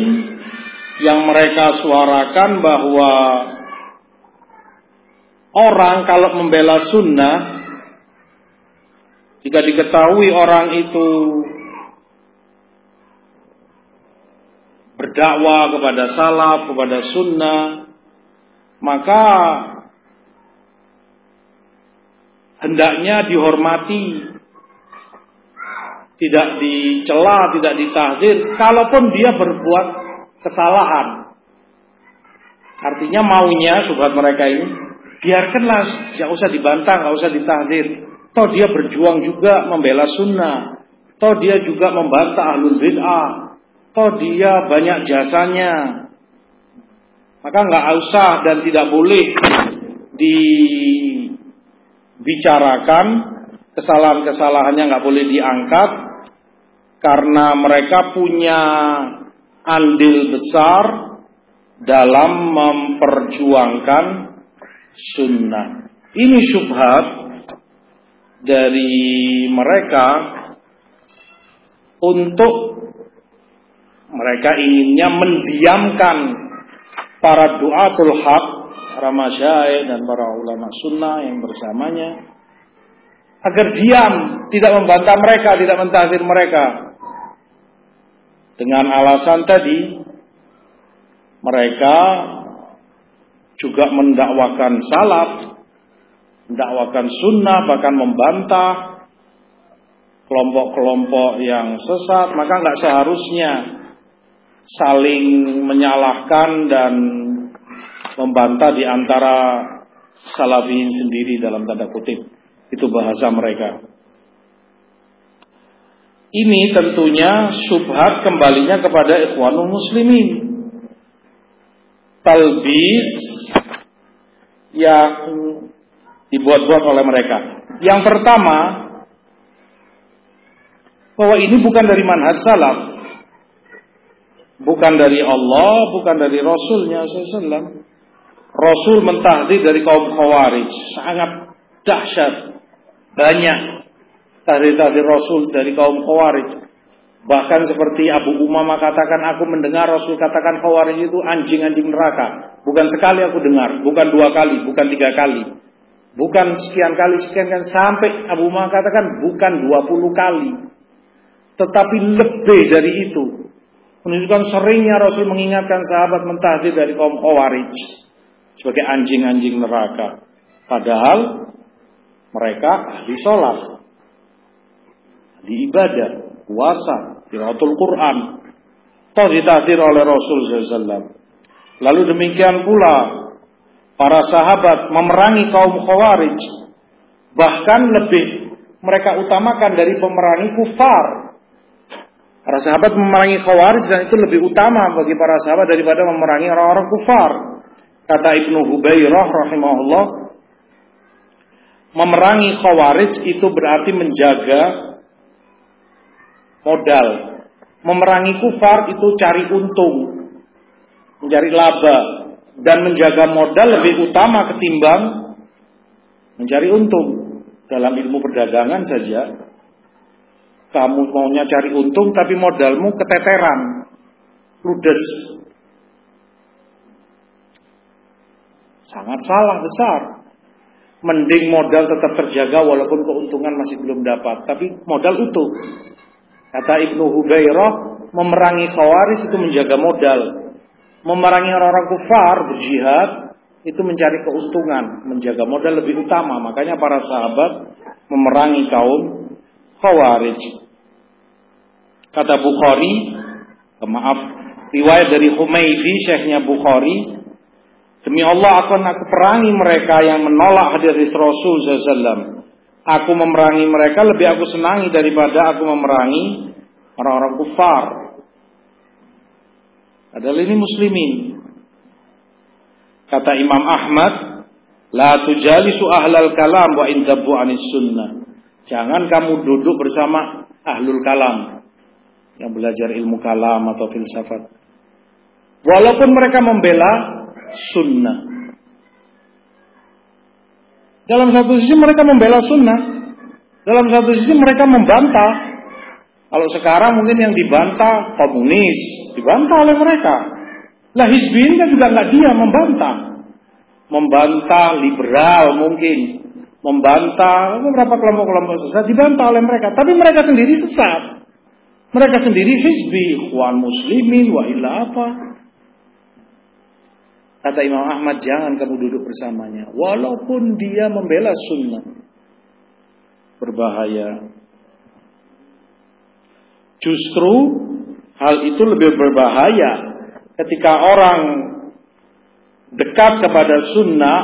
yang mereka suarakan bahwa orang kalau membela sunnah jika diketahui orang itu berdakwah kepada salaf, kepada sunnah, maka hendaknya dihormati tidak dicela, tidak ditahdir kalaupun dia berbuat kesalahan. Artinya maunya subhat mereka ini biarkanlah, tidak usah dibantah, nggak usah ditahdir. Toh dia berjuang juga membela sunnah. Toh dia juga membantah ahlul bid'ah. Toh dia banyak jasanya. Maka nggak usah dan tidak boleh dibicarakan kesalahan-kesalahannya nggak boleh diangkat karena mereka punya andil besar dalam memperjuangkan sunnah. Ini syubhat dari mereka untuk mereka inginnya mendiamkan para duatul haq, para masyayikh dan para ulama sunnah yang bersamanya agar diam, tidak membantah mereka, tidak mentahdir mereka. Dengan alasan tadi mereka juga mendakwakan salaf, mendakwakan sunnah, bahkan membantah kelompok-kelompok yang sesat, maka nggak seharusnya saling menyalahkan dan membantah di antara salafiyin sendiri dalam tanda kutip. Itu bahasa mereka. Ini tentunya subhat kembalinya kepada ikhwanul muslimin. Talbis yang dibuat-buat oleh mereka. Yang pertama, bahwa ini bukan dari manhaj salaf bukan dari Allah, bukan dari Rasulnya SAW. Rasul mentahdir dari kaum Khawarij, sangat dahsyat, banyak tahdir-tahdir Rasul dari kaum Khawarij. Bahkan seperti Abu Umamah katakan, aku mendengar Rasul katakan Khawarij itu anjing-anjing neraka. Bukan sekali aku dengar, bukan dua kali, bukan tiga kali. Bukan sekian kali, sekian kali, sampai Abu Umamah katakan bukan dua puluh kali. Tetapi lebih dari itu menunjukkan seringnya Rasul mengingatkan sahabat mentahdir dari kaum Khawarij sebagai anjing-anjing neraka. Padahal mereka ahli sholat, di ibadah, puasa, tilaatul Quran, toh ditahdir oleh Rasul SAW. Lalu demikian pula para sahabat memerangi kaum Khawarij, bahkan lebih mereka utamakan dari pemerangi kufar Para sahabat memerangi khawarij dan itu lebih utama bagi para sahabat daripada memerangi orang-orang kufar. Kata Ibnu Hubairah rahimahullah, memerangi khawarij itu berarti menjaga modal. Memerangi kufar itu cari untung, mencari laba dan menjaga modal lebih utama ketimbang mencari untung. Dalam ilmu perdagangan saja kamu maunya cari untung tapi modalmu keteteran. ludes. Sangat salah besar. Mending modal tetap terjaga walaupun keuntungan masih belum dapat. Tapi modal utuh. Kata Ibnu Hubairah, memerangi khawaris itu menjaga modal. Memerangi orang-orang kufar berjihad itu mencari keuntungan, menjaga modal lebih utama. Makanya para sahabat memerangi kaum khawarij. Kata Bukhari, maaf, riwayat dari Humaydi, syekhnya Bukhari, Demi Allah akan aku perangi mereka yang menolak hadis Rasul SAW. Aku memerangi mereka lebih aku senangi daripada aku memerangi orang-orang kufar. Adalah ini muslimin. Kata Imam Ahmad, La tujalisu ahlal kalam wa indabu anis sunnah. Jangan kamu duduk bersama ahlul kalam. Yang belajar ilmu kalam atau filsafat. Walaupun mereka membela sunnah. Dalam satu sisi mereka membela sunnah, dalam satu sisi mereka membantah. Kalau sekarang mungkin yang dibantah komunis, dibantah oleh mereka. Lah Hizbin kan juga nggak dia membantah, membantah liberal mungkin, membantah beberapa kelompok-kelompok sesat dibantah oleh mereka. Tapi mereka sendiri sesat. Mereka sendiri hizbi, wan muslimin, wa illa apa. Kata Imam Ahmad, jangan kamu duduk bersamanya. Walaupun dia membela sunnah. Berbahaya. Justru hal itu lebih berbahaya ketika orang dekat kepada sunnah,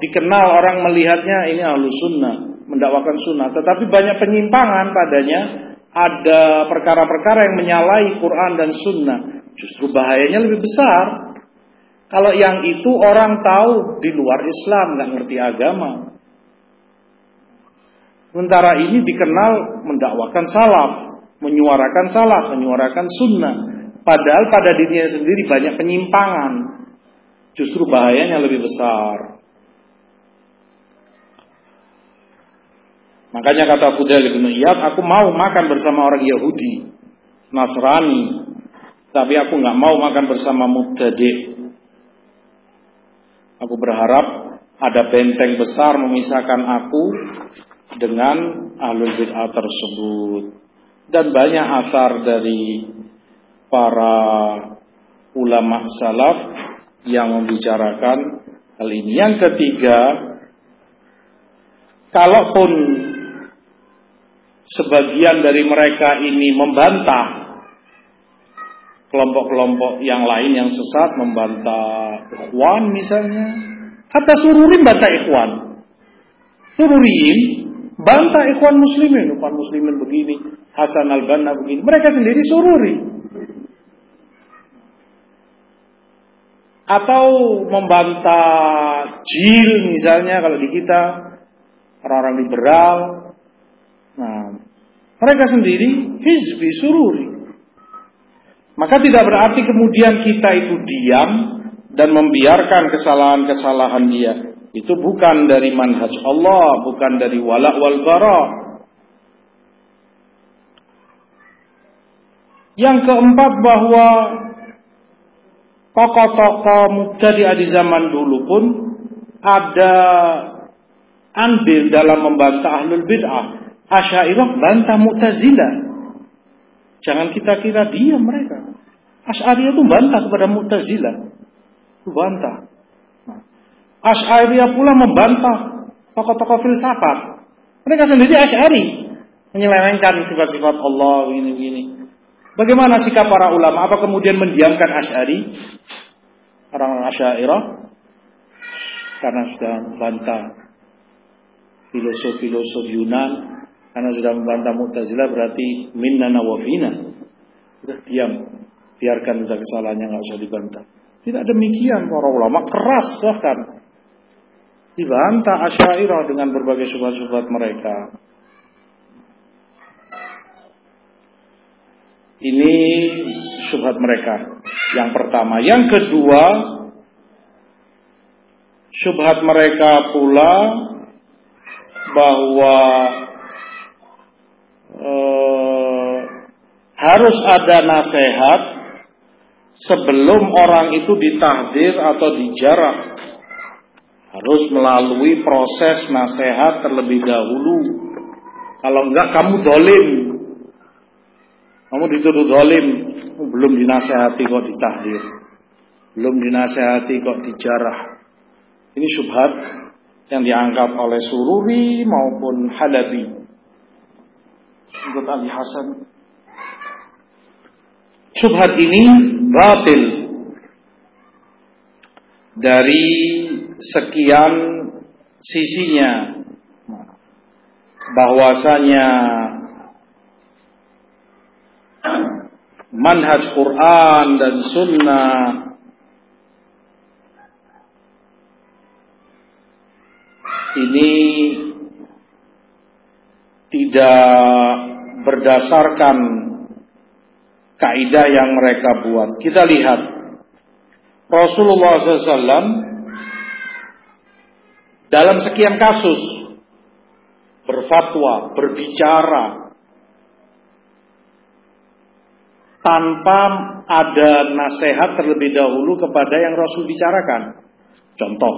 dikenal orang melihatnya ini ahlu sunnah, mendakwakan sunnah. Tetapi banyak penyimpangan padanya, ada perkara-perkara yang menyalahi Quran dan sunnah. Justru bahayanya lebih besar. Kalau yang itu orang tahu di luar Islam, nggak ngerti agama. Sementara ini dikenal mendakwakan salaf, menyuarakan salaf, menyuarakan sunnah. Padahal pada dirinya sendiri banyak penyimpangan. Justru bahayanya lebih besar. Makanya kata Fudail bin Iyad, aku mau makan bersama orang Yahudi, Nasrani, tapi aku nggak mau makan bersama mubtadi. Aku berharap ada benteng besar memisahkan aku dengan ahlul bid'ah tersebut. Dan banyak asar dari para ulama salaf yang membicarakan hal ini. Yang ketiga, kalaupun sebagian dari mereka ini membantah kelompok-kelompok yang lain yang sesat membantah ikhwan misalnya. Kata sururin bantah ikhwan. Sururin bantah ikhwan muslimin. Ikhwan muslimin begini. Hasan al-Banna begini. Mereka sendiri sururi. Atau membantah jil misalnya kalau di kita. Orang-orang liberal. Nah, mereka sendiri hizbi sururi. Maka tidak berarti kemudian kita itu diam dan membiarkan kesalahan-kesalahan dia. Itu bukan dari manhaj Allah, bukan dari wala wal bara. Yang keempat bahwa tokoh-tokoh mubtadi di zaman dulu pun ada andil dalam membantah ahlul bid'ah. Asyairah bantah Mu'tazilah. Jangan kita kira dia mereka. Ash'ariyah itu bantah kepada Mu'tazilah. Itu bantah. Nah, pula membantah tokoh-tokoh filsafat. Mereka sendiri Ash'ari. Menyelewengkan sifat-sifat Allah ini-ini. Bagaimana sikap para ulama? Apa kemudian mendiamkan Ash'ari? Orang-orang Ash'ariyah? Karena sudah bantah filosof-filosof Yunan. Karena sudah membantah Mu'tazilah berarti minna nawafina. Sudah diam biarkan sudah kesalahannya nggak usah dibantah. Tidak demikian para ulama keras bahkan dibantah asyairah dengan berbagai subhat-subhat mereka. Ini subhat mereka. Yang pertama, yang kedua, subhat mereka pula bahwa eh, harus ada nasihat sebelum orang itu ditahdir atau dijarak harus melalui proses nasihat terlebih dahulu. Kalau enggak kamu dolim, kamu dituduh dolim, belum dinasehati kok ditahdir, belum dinasehati kok dijarah. Ini subhat yang diangkat oleh Sururi maupun Halabi. Menurut Ali Hasan. Subhat ini batil dari sekian sisinya bahwasanya manhaj Quran dan sunnah ini tidak berdasarkan kaidah yang mereka buat. Kita lihat Rasulullah SAW dalam sekian kasus berfatwa, berbicara tanpa ada nasihat terlebih dahulu kepada yang Rasul bicarakan. Contoh,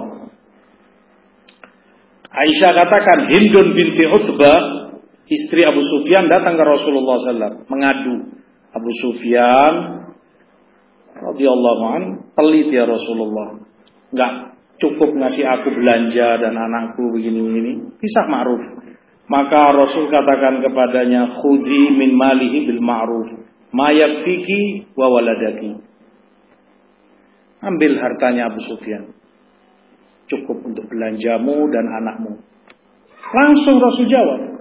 Aisyah katakan Hindun binti Utbah istri Abu Sufyan datang ke Rasulullah SAW mengadu. Abu Sufyan radhiyallahu pelit ya Rasulullah. Nggak cukup ngasih aku belanja dan anakku begini-begini pisah ma'ruf. Maka Rasul katakan kepadanya khudhi min malihi bil ma'ruf ma yakfiki wa waladaki. Ambil hartanya Abu Sufyan. Cukup untuk belanjamu dan anakmu. Langsung Rasul jawab.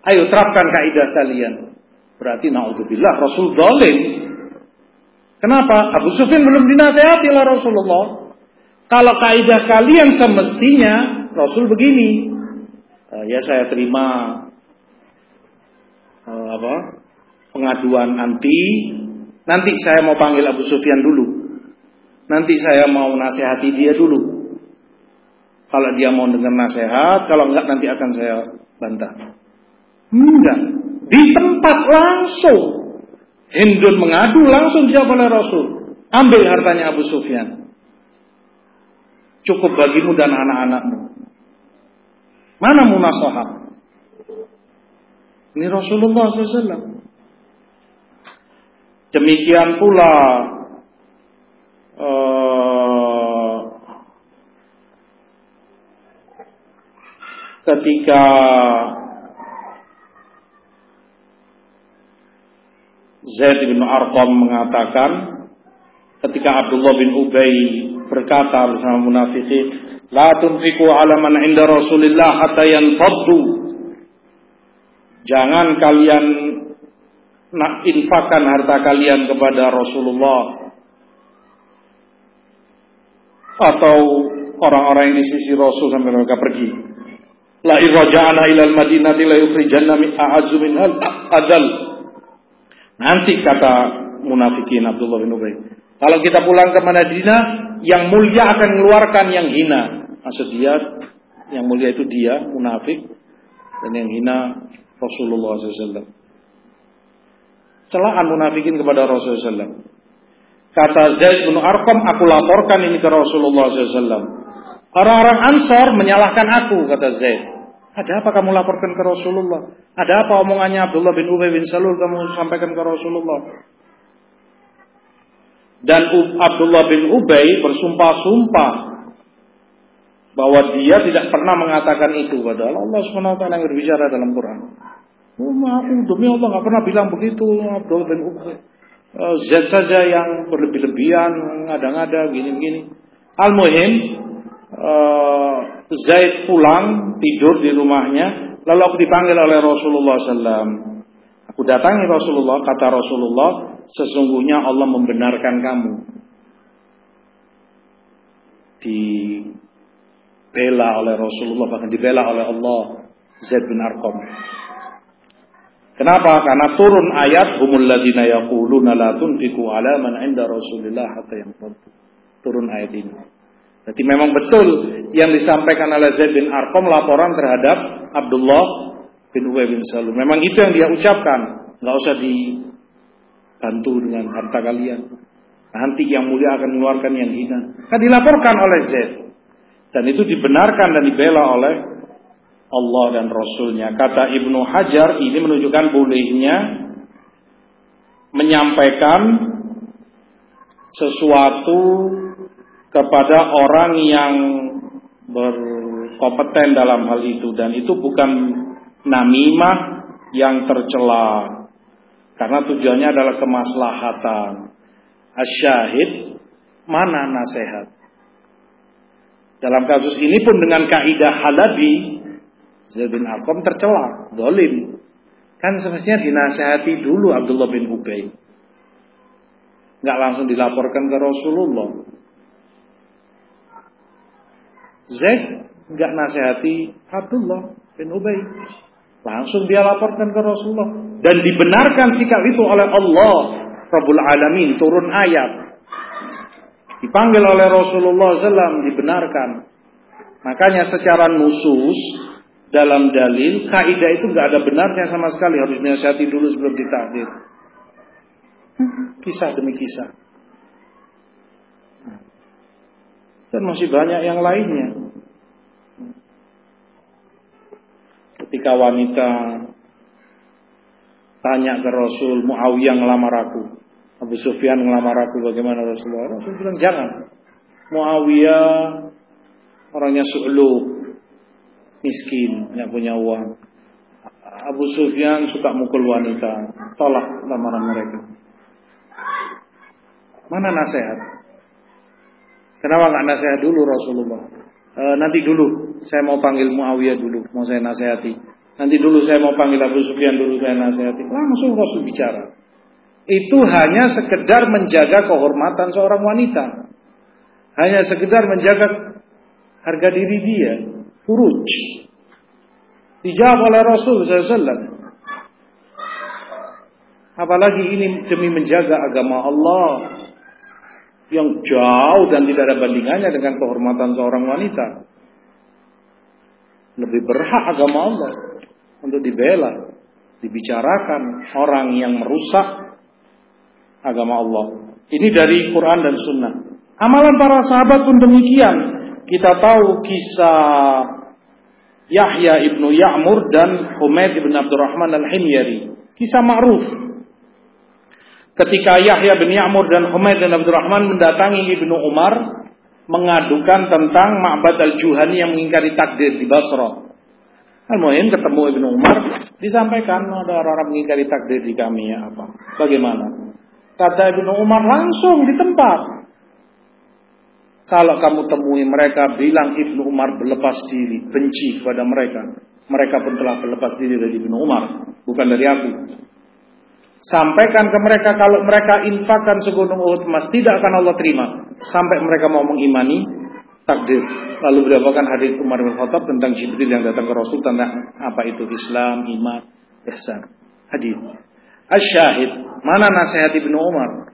Ayo terapkan kaidah kalian. Berarti naudzubillah Rasul zalim. Kenapa? Abu Sufyan belum dinasehati oleh Rasulullah. Kalau kaidah kalian semestinya Rasul begini. Uh, ya saya terima uh, apa? pengaduan anti. Nanti saya mau panggil Abu Sufyan dulu. Nanti saya mau nasihati dia dulu. Kalau dia mau dengar nasihat, kalau enggak nanti akan saya bantah. Enggak. Di tempat langsung. Hindun mengadu langsung dijawab oleh Rasul. Ambil hartanya Abu Sufyan. Cukup bagimu dan anak-anakmu. Mana munasahat? Ini Rasulullah SAW. Demikian pula ketika Zaid bin Arqam mengatakan ketika Abdullah bin Ubay berkata bersama munafikin la tunfiqu ala man inda Rasulillah hatta yanfaddu. Jangan kalian nak infakkan harta kalian kepada Rasulullah. Atau orang-orang yang di sisi Rasul sampai mereka pergi. La irja'ana ilal madinati la yukhrijanna min a'azzu hal adal. Nanti kata munafikin Abdullah bin Ubay. Kalau kita pulang ke Madinah, yang mulia akan mengeluarkan yang hina. Maksud dia, yang mulia itu dia, munafik. Dan yang hina Rasulullah SAW. Celaan munafikin kepada Rasulullah SAW. Kata Zaid bin Arqam, aku laporkan ini ke Rasulullah SAW. Orang-orang Ansor menyalahkan aku, kata Zaid. Ada apa kamu laporkan ke Rasulullah? Ada apa omongannya Abdullah bin Ubay bin Salul kamu sampaikan ke Rasulullah? Dan Abdullah bin Ubay bersumpah-sumpah bahwa dia tidak pernah mengatakan itu padahal Allah SWT yang berbicara dalam Quran. Oh, aku demi Allah nggak pernah bilang begitu Abdullah bin Ubay. Uh, Z saja yang berlebih-lebihan, ngada-ngada, gini-gini. Al-Muhim, uh, Zaid pulang tidur di rumahnya, lalu aku dipanggil oleh Rasulullah SAW. Aku datangi Rasulullah, kata Rasulullah, sesungguhnya Allah membenarkan kamu. Dibela oleh Rasulullah, bahkan dibela oleh Allah, Zaid bin Arqam. Kenapa? Karena turun ayat humul ladina yaquluna la tunfiqu ala man 'inda Rasulillah hatta yang Turun ayat ini. Jadi memang betul yang disampaikan oleh Zaid bin Arqam laporan terhadap Abdullah bin Ubay bin Salul. Memang itu yang dia ucapkan. Nggak usah dibantu dengan harta kalian. Nanti yang mulia akan mengeluarkan yang hina. Kan dilaporkan oleh Zaid. Dan itu dibenarkan dan dibela oleh Allah dan Rasulnya. Kata Ibnu Hajar ini menunjukkan bolehnya menyampaikan sesuatu kepada orang yang berkompeten dalam hal itu dan itu bukan namimah yang tercela karena tujuannya adalah kemaslahatan. Asyahid mana nasihat? Dalam kasus ini pun dengan kaidah halabi Zaid bin Arqam tercela, dolim. Kan semestinya dinasehati dulu Abdullah bin Ubay. Nggak langsung dilaporkan ke Rasulullah. Zaid nggak nasihati Abdullah bin Ubay. Langsung dia laporkan ke Rasulullah. Dan dibenarkan sikap itu oleh Allah Rabbul Alamin turun ayat. Dipanggil oleh Rasulullah SAW dibenarkan. Makanya secara nusus dalam dalil kaidah itu nggak ada benarnya sama sekali harus dinasihati dulu sebelum ditakdir. Kisah demi kisah. Dan masih banyak yang lainnya. Ketika wanita tanya ke Rasul, Muawiyah ngelamar aku. Abu Sufyan ngelamar aku bagaimana Rasulullah? Rasul bilang jangan. Muawiyah orangnya su'luk, miskin, tidak punya uang. Abu Sufyan suka mukul wanita, tolak lamaran mereka. Mana nasihat? Kenapa nggak nasihat dulu Rasulullah? E, nanti dulu, saya mau panggil Muawiyah dulu, mau saya nasihati. Nanti dulu saya mau panggil Abu Sufyan dulu saya nasihati. Langsung Rasul bicara. Itu hanya sekedar menjaga kehormatan seorang wanita. Hanya sekedar menjaga harga diri dia. Furuj. Dijawab oleh Rasul SAW. Apalagi ini demi menjaga agama Allah yang jauh dan tidak ada bandingannya dengan kehormatan seorang wanita. Lebih berhak agama Allah untuk dibela, dibicarakan orang yang merusak agama Allah. Ini dari Quran dan Sunnah. Amalan para sahabat pun demikian. Kita tahu kisah Yahya ibnu Ya'mur dan Humaid ibn Abdurrahman al-Himyari. Kisah ma'ruf Ketika Yahya bin Ya'mur dan Humaid bin Abdurrahman mendatangi Ibnu Umar mengadukan tentang Ma'bad al-Juhani yang mengingkari takdir di Basra. Al-Muhim ketemu Ibnu Umar disampaikan oh, ada orang-orang mengingkari takdir di kami ya apa. Bagaimana? Kata Ibnu Umar langsung di tempat. Kalau kamu temui mereka bilang Ibnu Umar berlepas diri, benci kepada mereka. Mereka pun telah berlepas diri dari Ibnu Umar, bukan dari aku. Sampaikan ke mereka kalau mereka infakkan segunung Uhud emas tidak akan Allah terima sampai mereka mau mengimani takdir. Lalu berdasarkan hadis Umar bin Khattab tentang Jibril yang datang ke Rasul tentang apa itu Islam, iman, ihsan. Hadis. Asyahid, mana nasihat Ibnu Umar?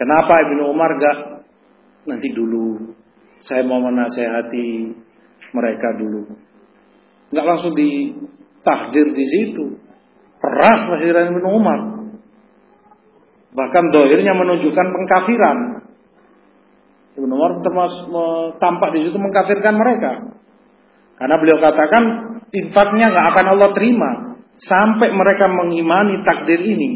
Kenapa Ibnu Umar gak nanti dulu saya mau menasehati mereka dulu. Enggak langsung ditakdir di situ. Keras lahiran Ibnu Umar. Bahkan dohirnya menunjukkan pengkafiran. Ibnu Umar termasuk tampak di situ mengkafirkan mereka. Karena beliau katakan infaknya nggak akan Allah terima sampai mereka mengimani takdir ini.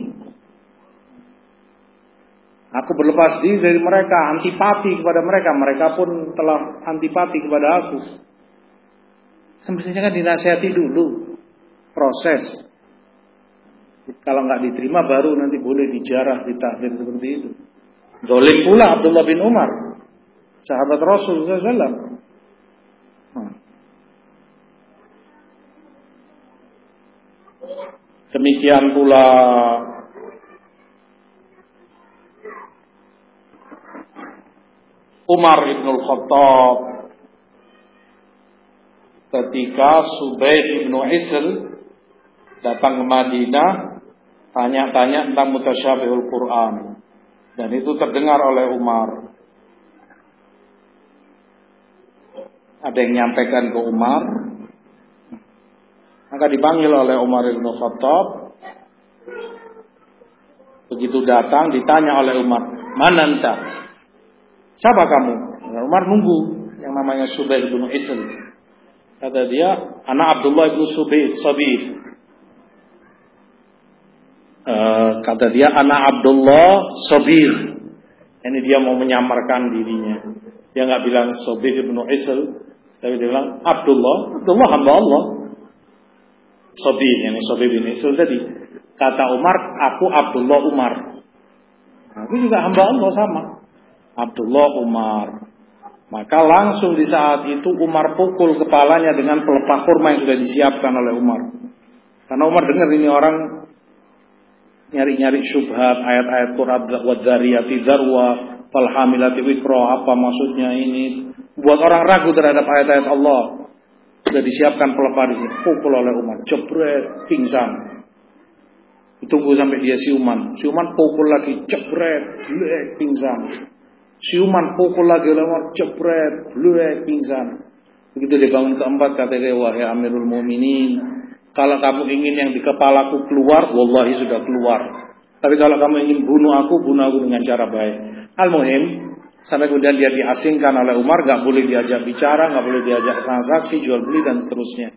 Aku berlepas diri dari mereka, antipati kepada mereka. Mereka pun telah antipati kepada aku. Semestinya kan dinasihati dulu. Proses. Kalau nggak diterima baru nanti boleh dijarah, ditahdir seperti itu. Dolim pula Abdullah bin Umar, sahabat Rasul SAW. Hmm. Demikian pula Umar ibn Khattab ketika Subayd ibn Isl datang ke Madinah tanya-tanya tentang mutasyabihul Quran dan itu terdengar oleh Umar. Ada yang nyampaikan ke Umar, maka dipanggil oleh Umar bin Khattab. Begitu datang ditanya oleh Umar, "Mana anta?" Siapa kamu? Umar nunggu yang namanya Subair bin Isl. Kata dia, anak Abdullah bin Subair, Sabir. Uh, kata dia, anak Abdullah Sabir. Ini dia mau menyamarkan dirinya. Dia nggak bilang Sabir bin Isl, tapi dia bilang Abdullah, Abdullah hamba Allah. Sabir, ini Sabir bin Isl tadi. Kata Umar, aku Abdullah Umar. Aku juga hamba Allah sama. Abdullah Umar. Maka langsung di saat itu Umar pukul kepalanya dengan pelepah kurma yang sudah disiapkan oleh Umar. Karena Umar dengar ini orang nyari-nyari syubhat ayat-ayat Quran wadzariyati darwa falhamilati wikro apa maksudnya ini? Buat orang ragu terhadap ayat-ayat Allah. Sudah disiapkan pelepah di sini. Pukul oleh Umar. Jebret pingsan. Tunggu sampai dia siuman. Siuman pukul lagi. Jebret pingsan. Siuman pukul lagi lewat jebret, bluek, pingsan. Begitu dia bangun keempat kata wahai Amirul Muminin, kalau kamu ingin yang di kepalaku keluar, wallahi sudah keluar. Tapi kalau kamu ingin bunuh aku, bunuh aku dengan cara baik. Al-Muhim, sampai kemudian dia diasingkan oleh Umar, gak boleh diajak bicara, gak boleh diajak transaksi, jual beli dan seterusnya.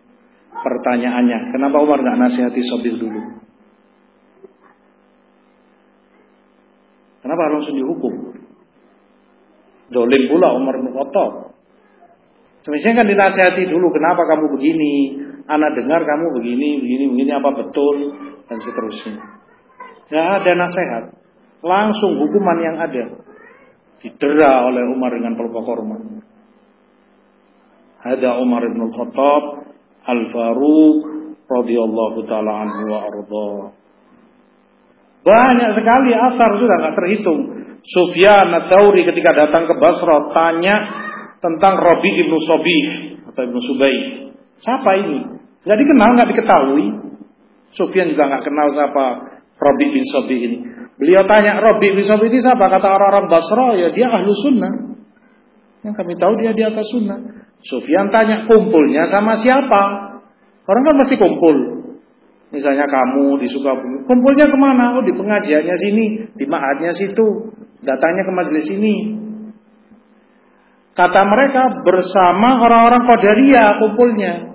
Pertanyaannya, kenapa Umar gak nasihati Sobil dulu? Kenapa harus dihukum? Dolim pula Umar bin Khattab. Semestinya kan dinasihati dulu, kenapa kamu begini? Anak dengar kamu begini, begini, begini, apa betul? Dan seterusnya. Ya ada nasihat. Langsung hukuman yang ada. Didera oleh Umar dengan pelupuk korma. Ada Umar bin Khattab Al-Faruq radhiyallahu taala anhu wa arda. Banyak sekali asar sudah nggak terhitung Sufyan Tsauri ketika datang ke Basra tanya tentang Robi ibnu Sobih atau ibnu Subai. Siapa ini? Gak dikenal, gak diketahui. Sufyan juga gak kenal siapa Robi bin Sobih ini. Beliau tanya Robi bin Sobih ini siapa? Kata orang-orang Basra, ya dia ahlu sunnah. Yang kami tahu dia di atas sunnah. Sufyan tanya kumpulnya sama siapa? Orang kan pasti kumpul. Misalnya kamu di Sukabumi, kumpulnya ke mana? Oh di pengajiannya sini, di ma'adnya situ. Datangnya ke majelis ini. Kata mereka bersama orang-orang Qadariyah kumpulnya.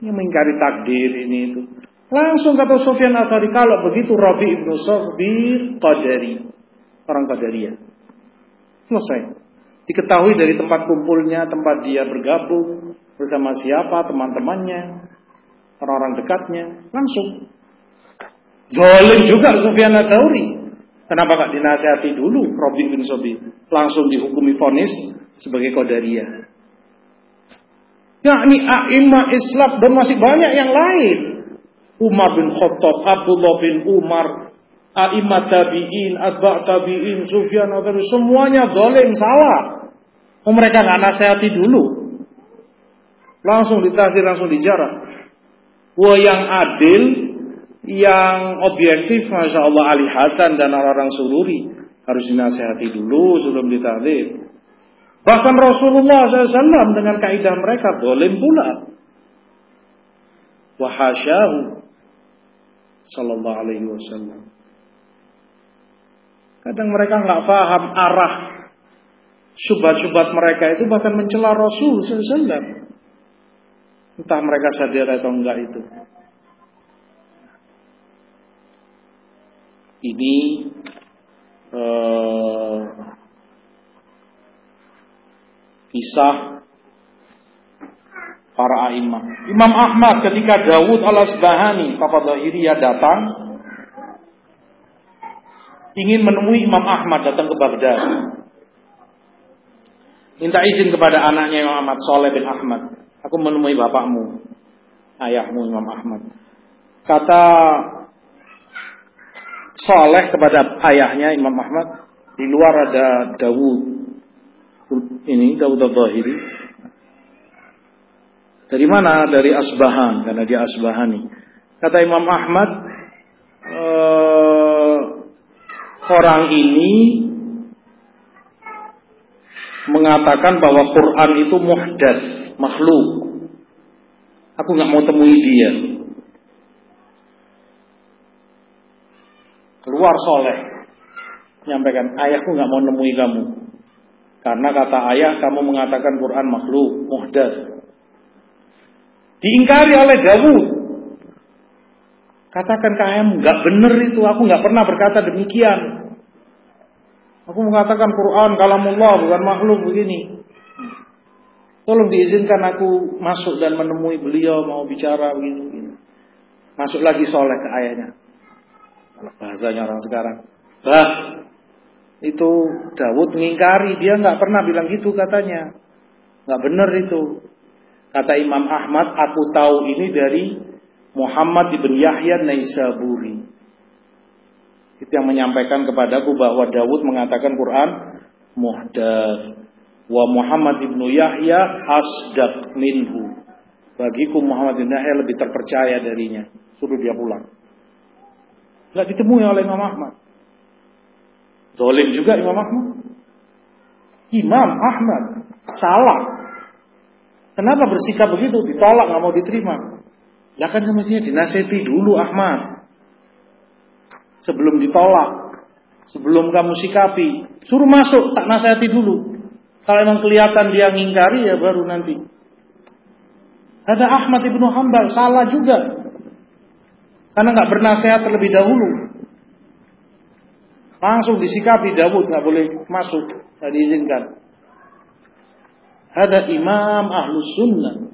Ini mengingkari takdir ini itu. Langsung kata Sufyan Athari kalau begitu Rabi ibnu Sobir Qadari. Orang Qadariyah. Selesai. Diketahui dari tempat kumpulnya, tempat dia bergabung, bersama siapa, teman-temannya, orang-orang dekatnya, langsung. Zolim juga Sufyan Atsauri. Kenapa gak dinasehati dulu Robi bin Sobi? Langsung dihukumi vonis sebagai kodaria. Yakni a'imah Islam dan masih banyak yang lain. Umar bin Khattab, Abdullah bin Umar, a'imah tabi'in, atba' tabi'in, Sufyan semuanya dolim, salah. Oh, mereka nggak nasihati dulu. Langsung ditahdir, langsung dijarah. Wah yang adil yang objektif Masya Allah Ali Hasan dan orang-orang sururi harus dinasehati dulu sebelum ditahdir. Bahkan Rasulullah SAW dengan kaidah mereka boleh pula. Wahasyahu Sallallahu alaihi wasallam. Kadang mereka nggak paham arah subhat-subhat mereka itu bahkan mencela Rasul SAW. Entah mereka sadar atau enggak itu. ini eh, kisah para imam. Imam Ahmad ketika Dawud al-Asbahani, Papa Zahiriyah datang ingin menemui Imam Ahmad datang ke Baghdad. Minta izin kepada anaknya Imam Ahmad Soleh bin Ahmad. Aku menemui bapakmu, ayahmu Imam Ahmad. Kata soleh kepada ayahnya Imam Ahmad. Di luar ada Dawud. Ini Dawud al-Zahiri. Dari mana? Dari Asbahan. Karena dia Asbahani. Kata Imam Ahmad. Eh, orang ini mengatakan bahwa Quran itu muhdas, makhluk. Aku nggak mau temui dia. keluar soleh. Nyampaikan, ayahku nggak mau nemui kamu. Karena kata ayah kamu mengatakan Quran makhluk, muhdad. Diingkari oleh Dawud. Katakan ke ayahmu, nggak benar itu, aku nggak pernah berkata demikian. Aku mengatakan Quran kalamullah bukan makhluk begini. Tolong diizinkan aku masuk dan menemui beliau mau bicara begini. begini. Masuk lagi soleh ke ayahnya. Bahasanya orang sekarang. Bah, itu Dawud mengingkari. Dia nggak pernah bilang gitu katanya. Nggak benar itu. Kata Imam Ahmad, aku tahu ini dari Muhammad ibn Yahya Naisaburi. Itu yang menyampaikan kepadaku bahwa Dawud mengatakan Quran muhdad. Wa Muhammad ibn Yahya asdaq minhu. Bagiku Muhammad ibn Yahya lebih terpercaya darinya. Suruh dia pulang. Nggak ditemui oleh Imam Ahmad. Zolim juga Imam Ahmad. Imam Ahmad salah. Kenapa bersikap begitu? Ditolak nggak mau diterima. Ya kan semestinya dinasihati dulu Ahmad. Sebelum ditolak. Sebelum kamu sikapi. Suruh masuk, tak nasihati dulu. Kalau emang kelihatan dia ngingkari ya baru nanti. Ada Ahmad ibnu Hambal salah juga. Karena nggak bernasehat terlebih dahulu. Langsung disikapi Dawud nggak boleh masuk, nggak diizinkan. Ada Imam Ahlus Sunnah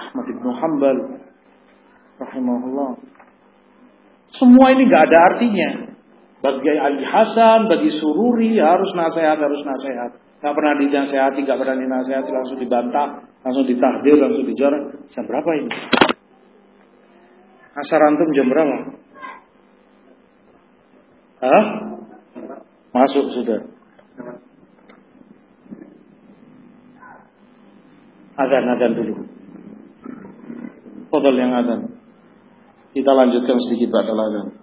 Ahmad ibn Hanbal rahimahullah. Semua ini nggak ada artinya. Bagi Ali Hasan, bagi Sururi harus nasihat, harus nasihat. Gak pernah dinasehati, gak pernah dinasehati, langsung dibantah, langsung ditahdir, langsung dijarah. Jam berapa ini? Asar antum jam berapa? Hah? Masuk sudah. Adan-adan dulu. Fadal yang adan. Kita lanjutkan sedikit pada adan.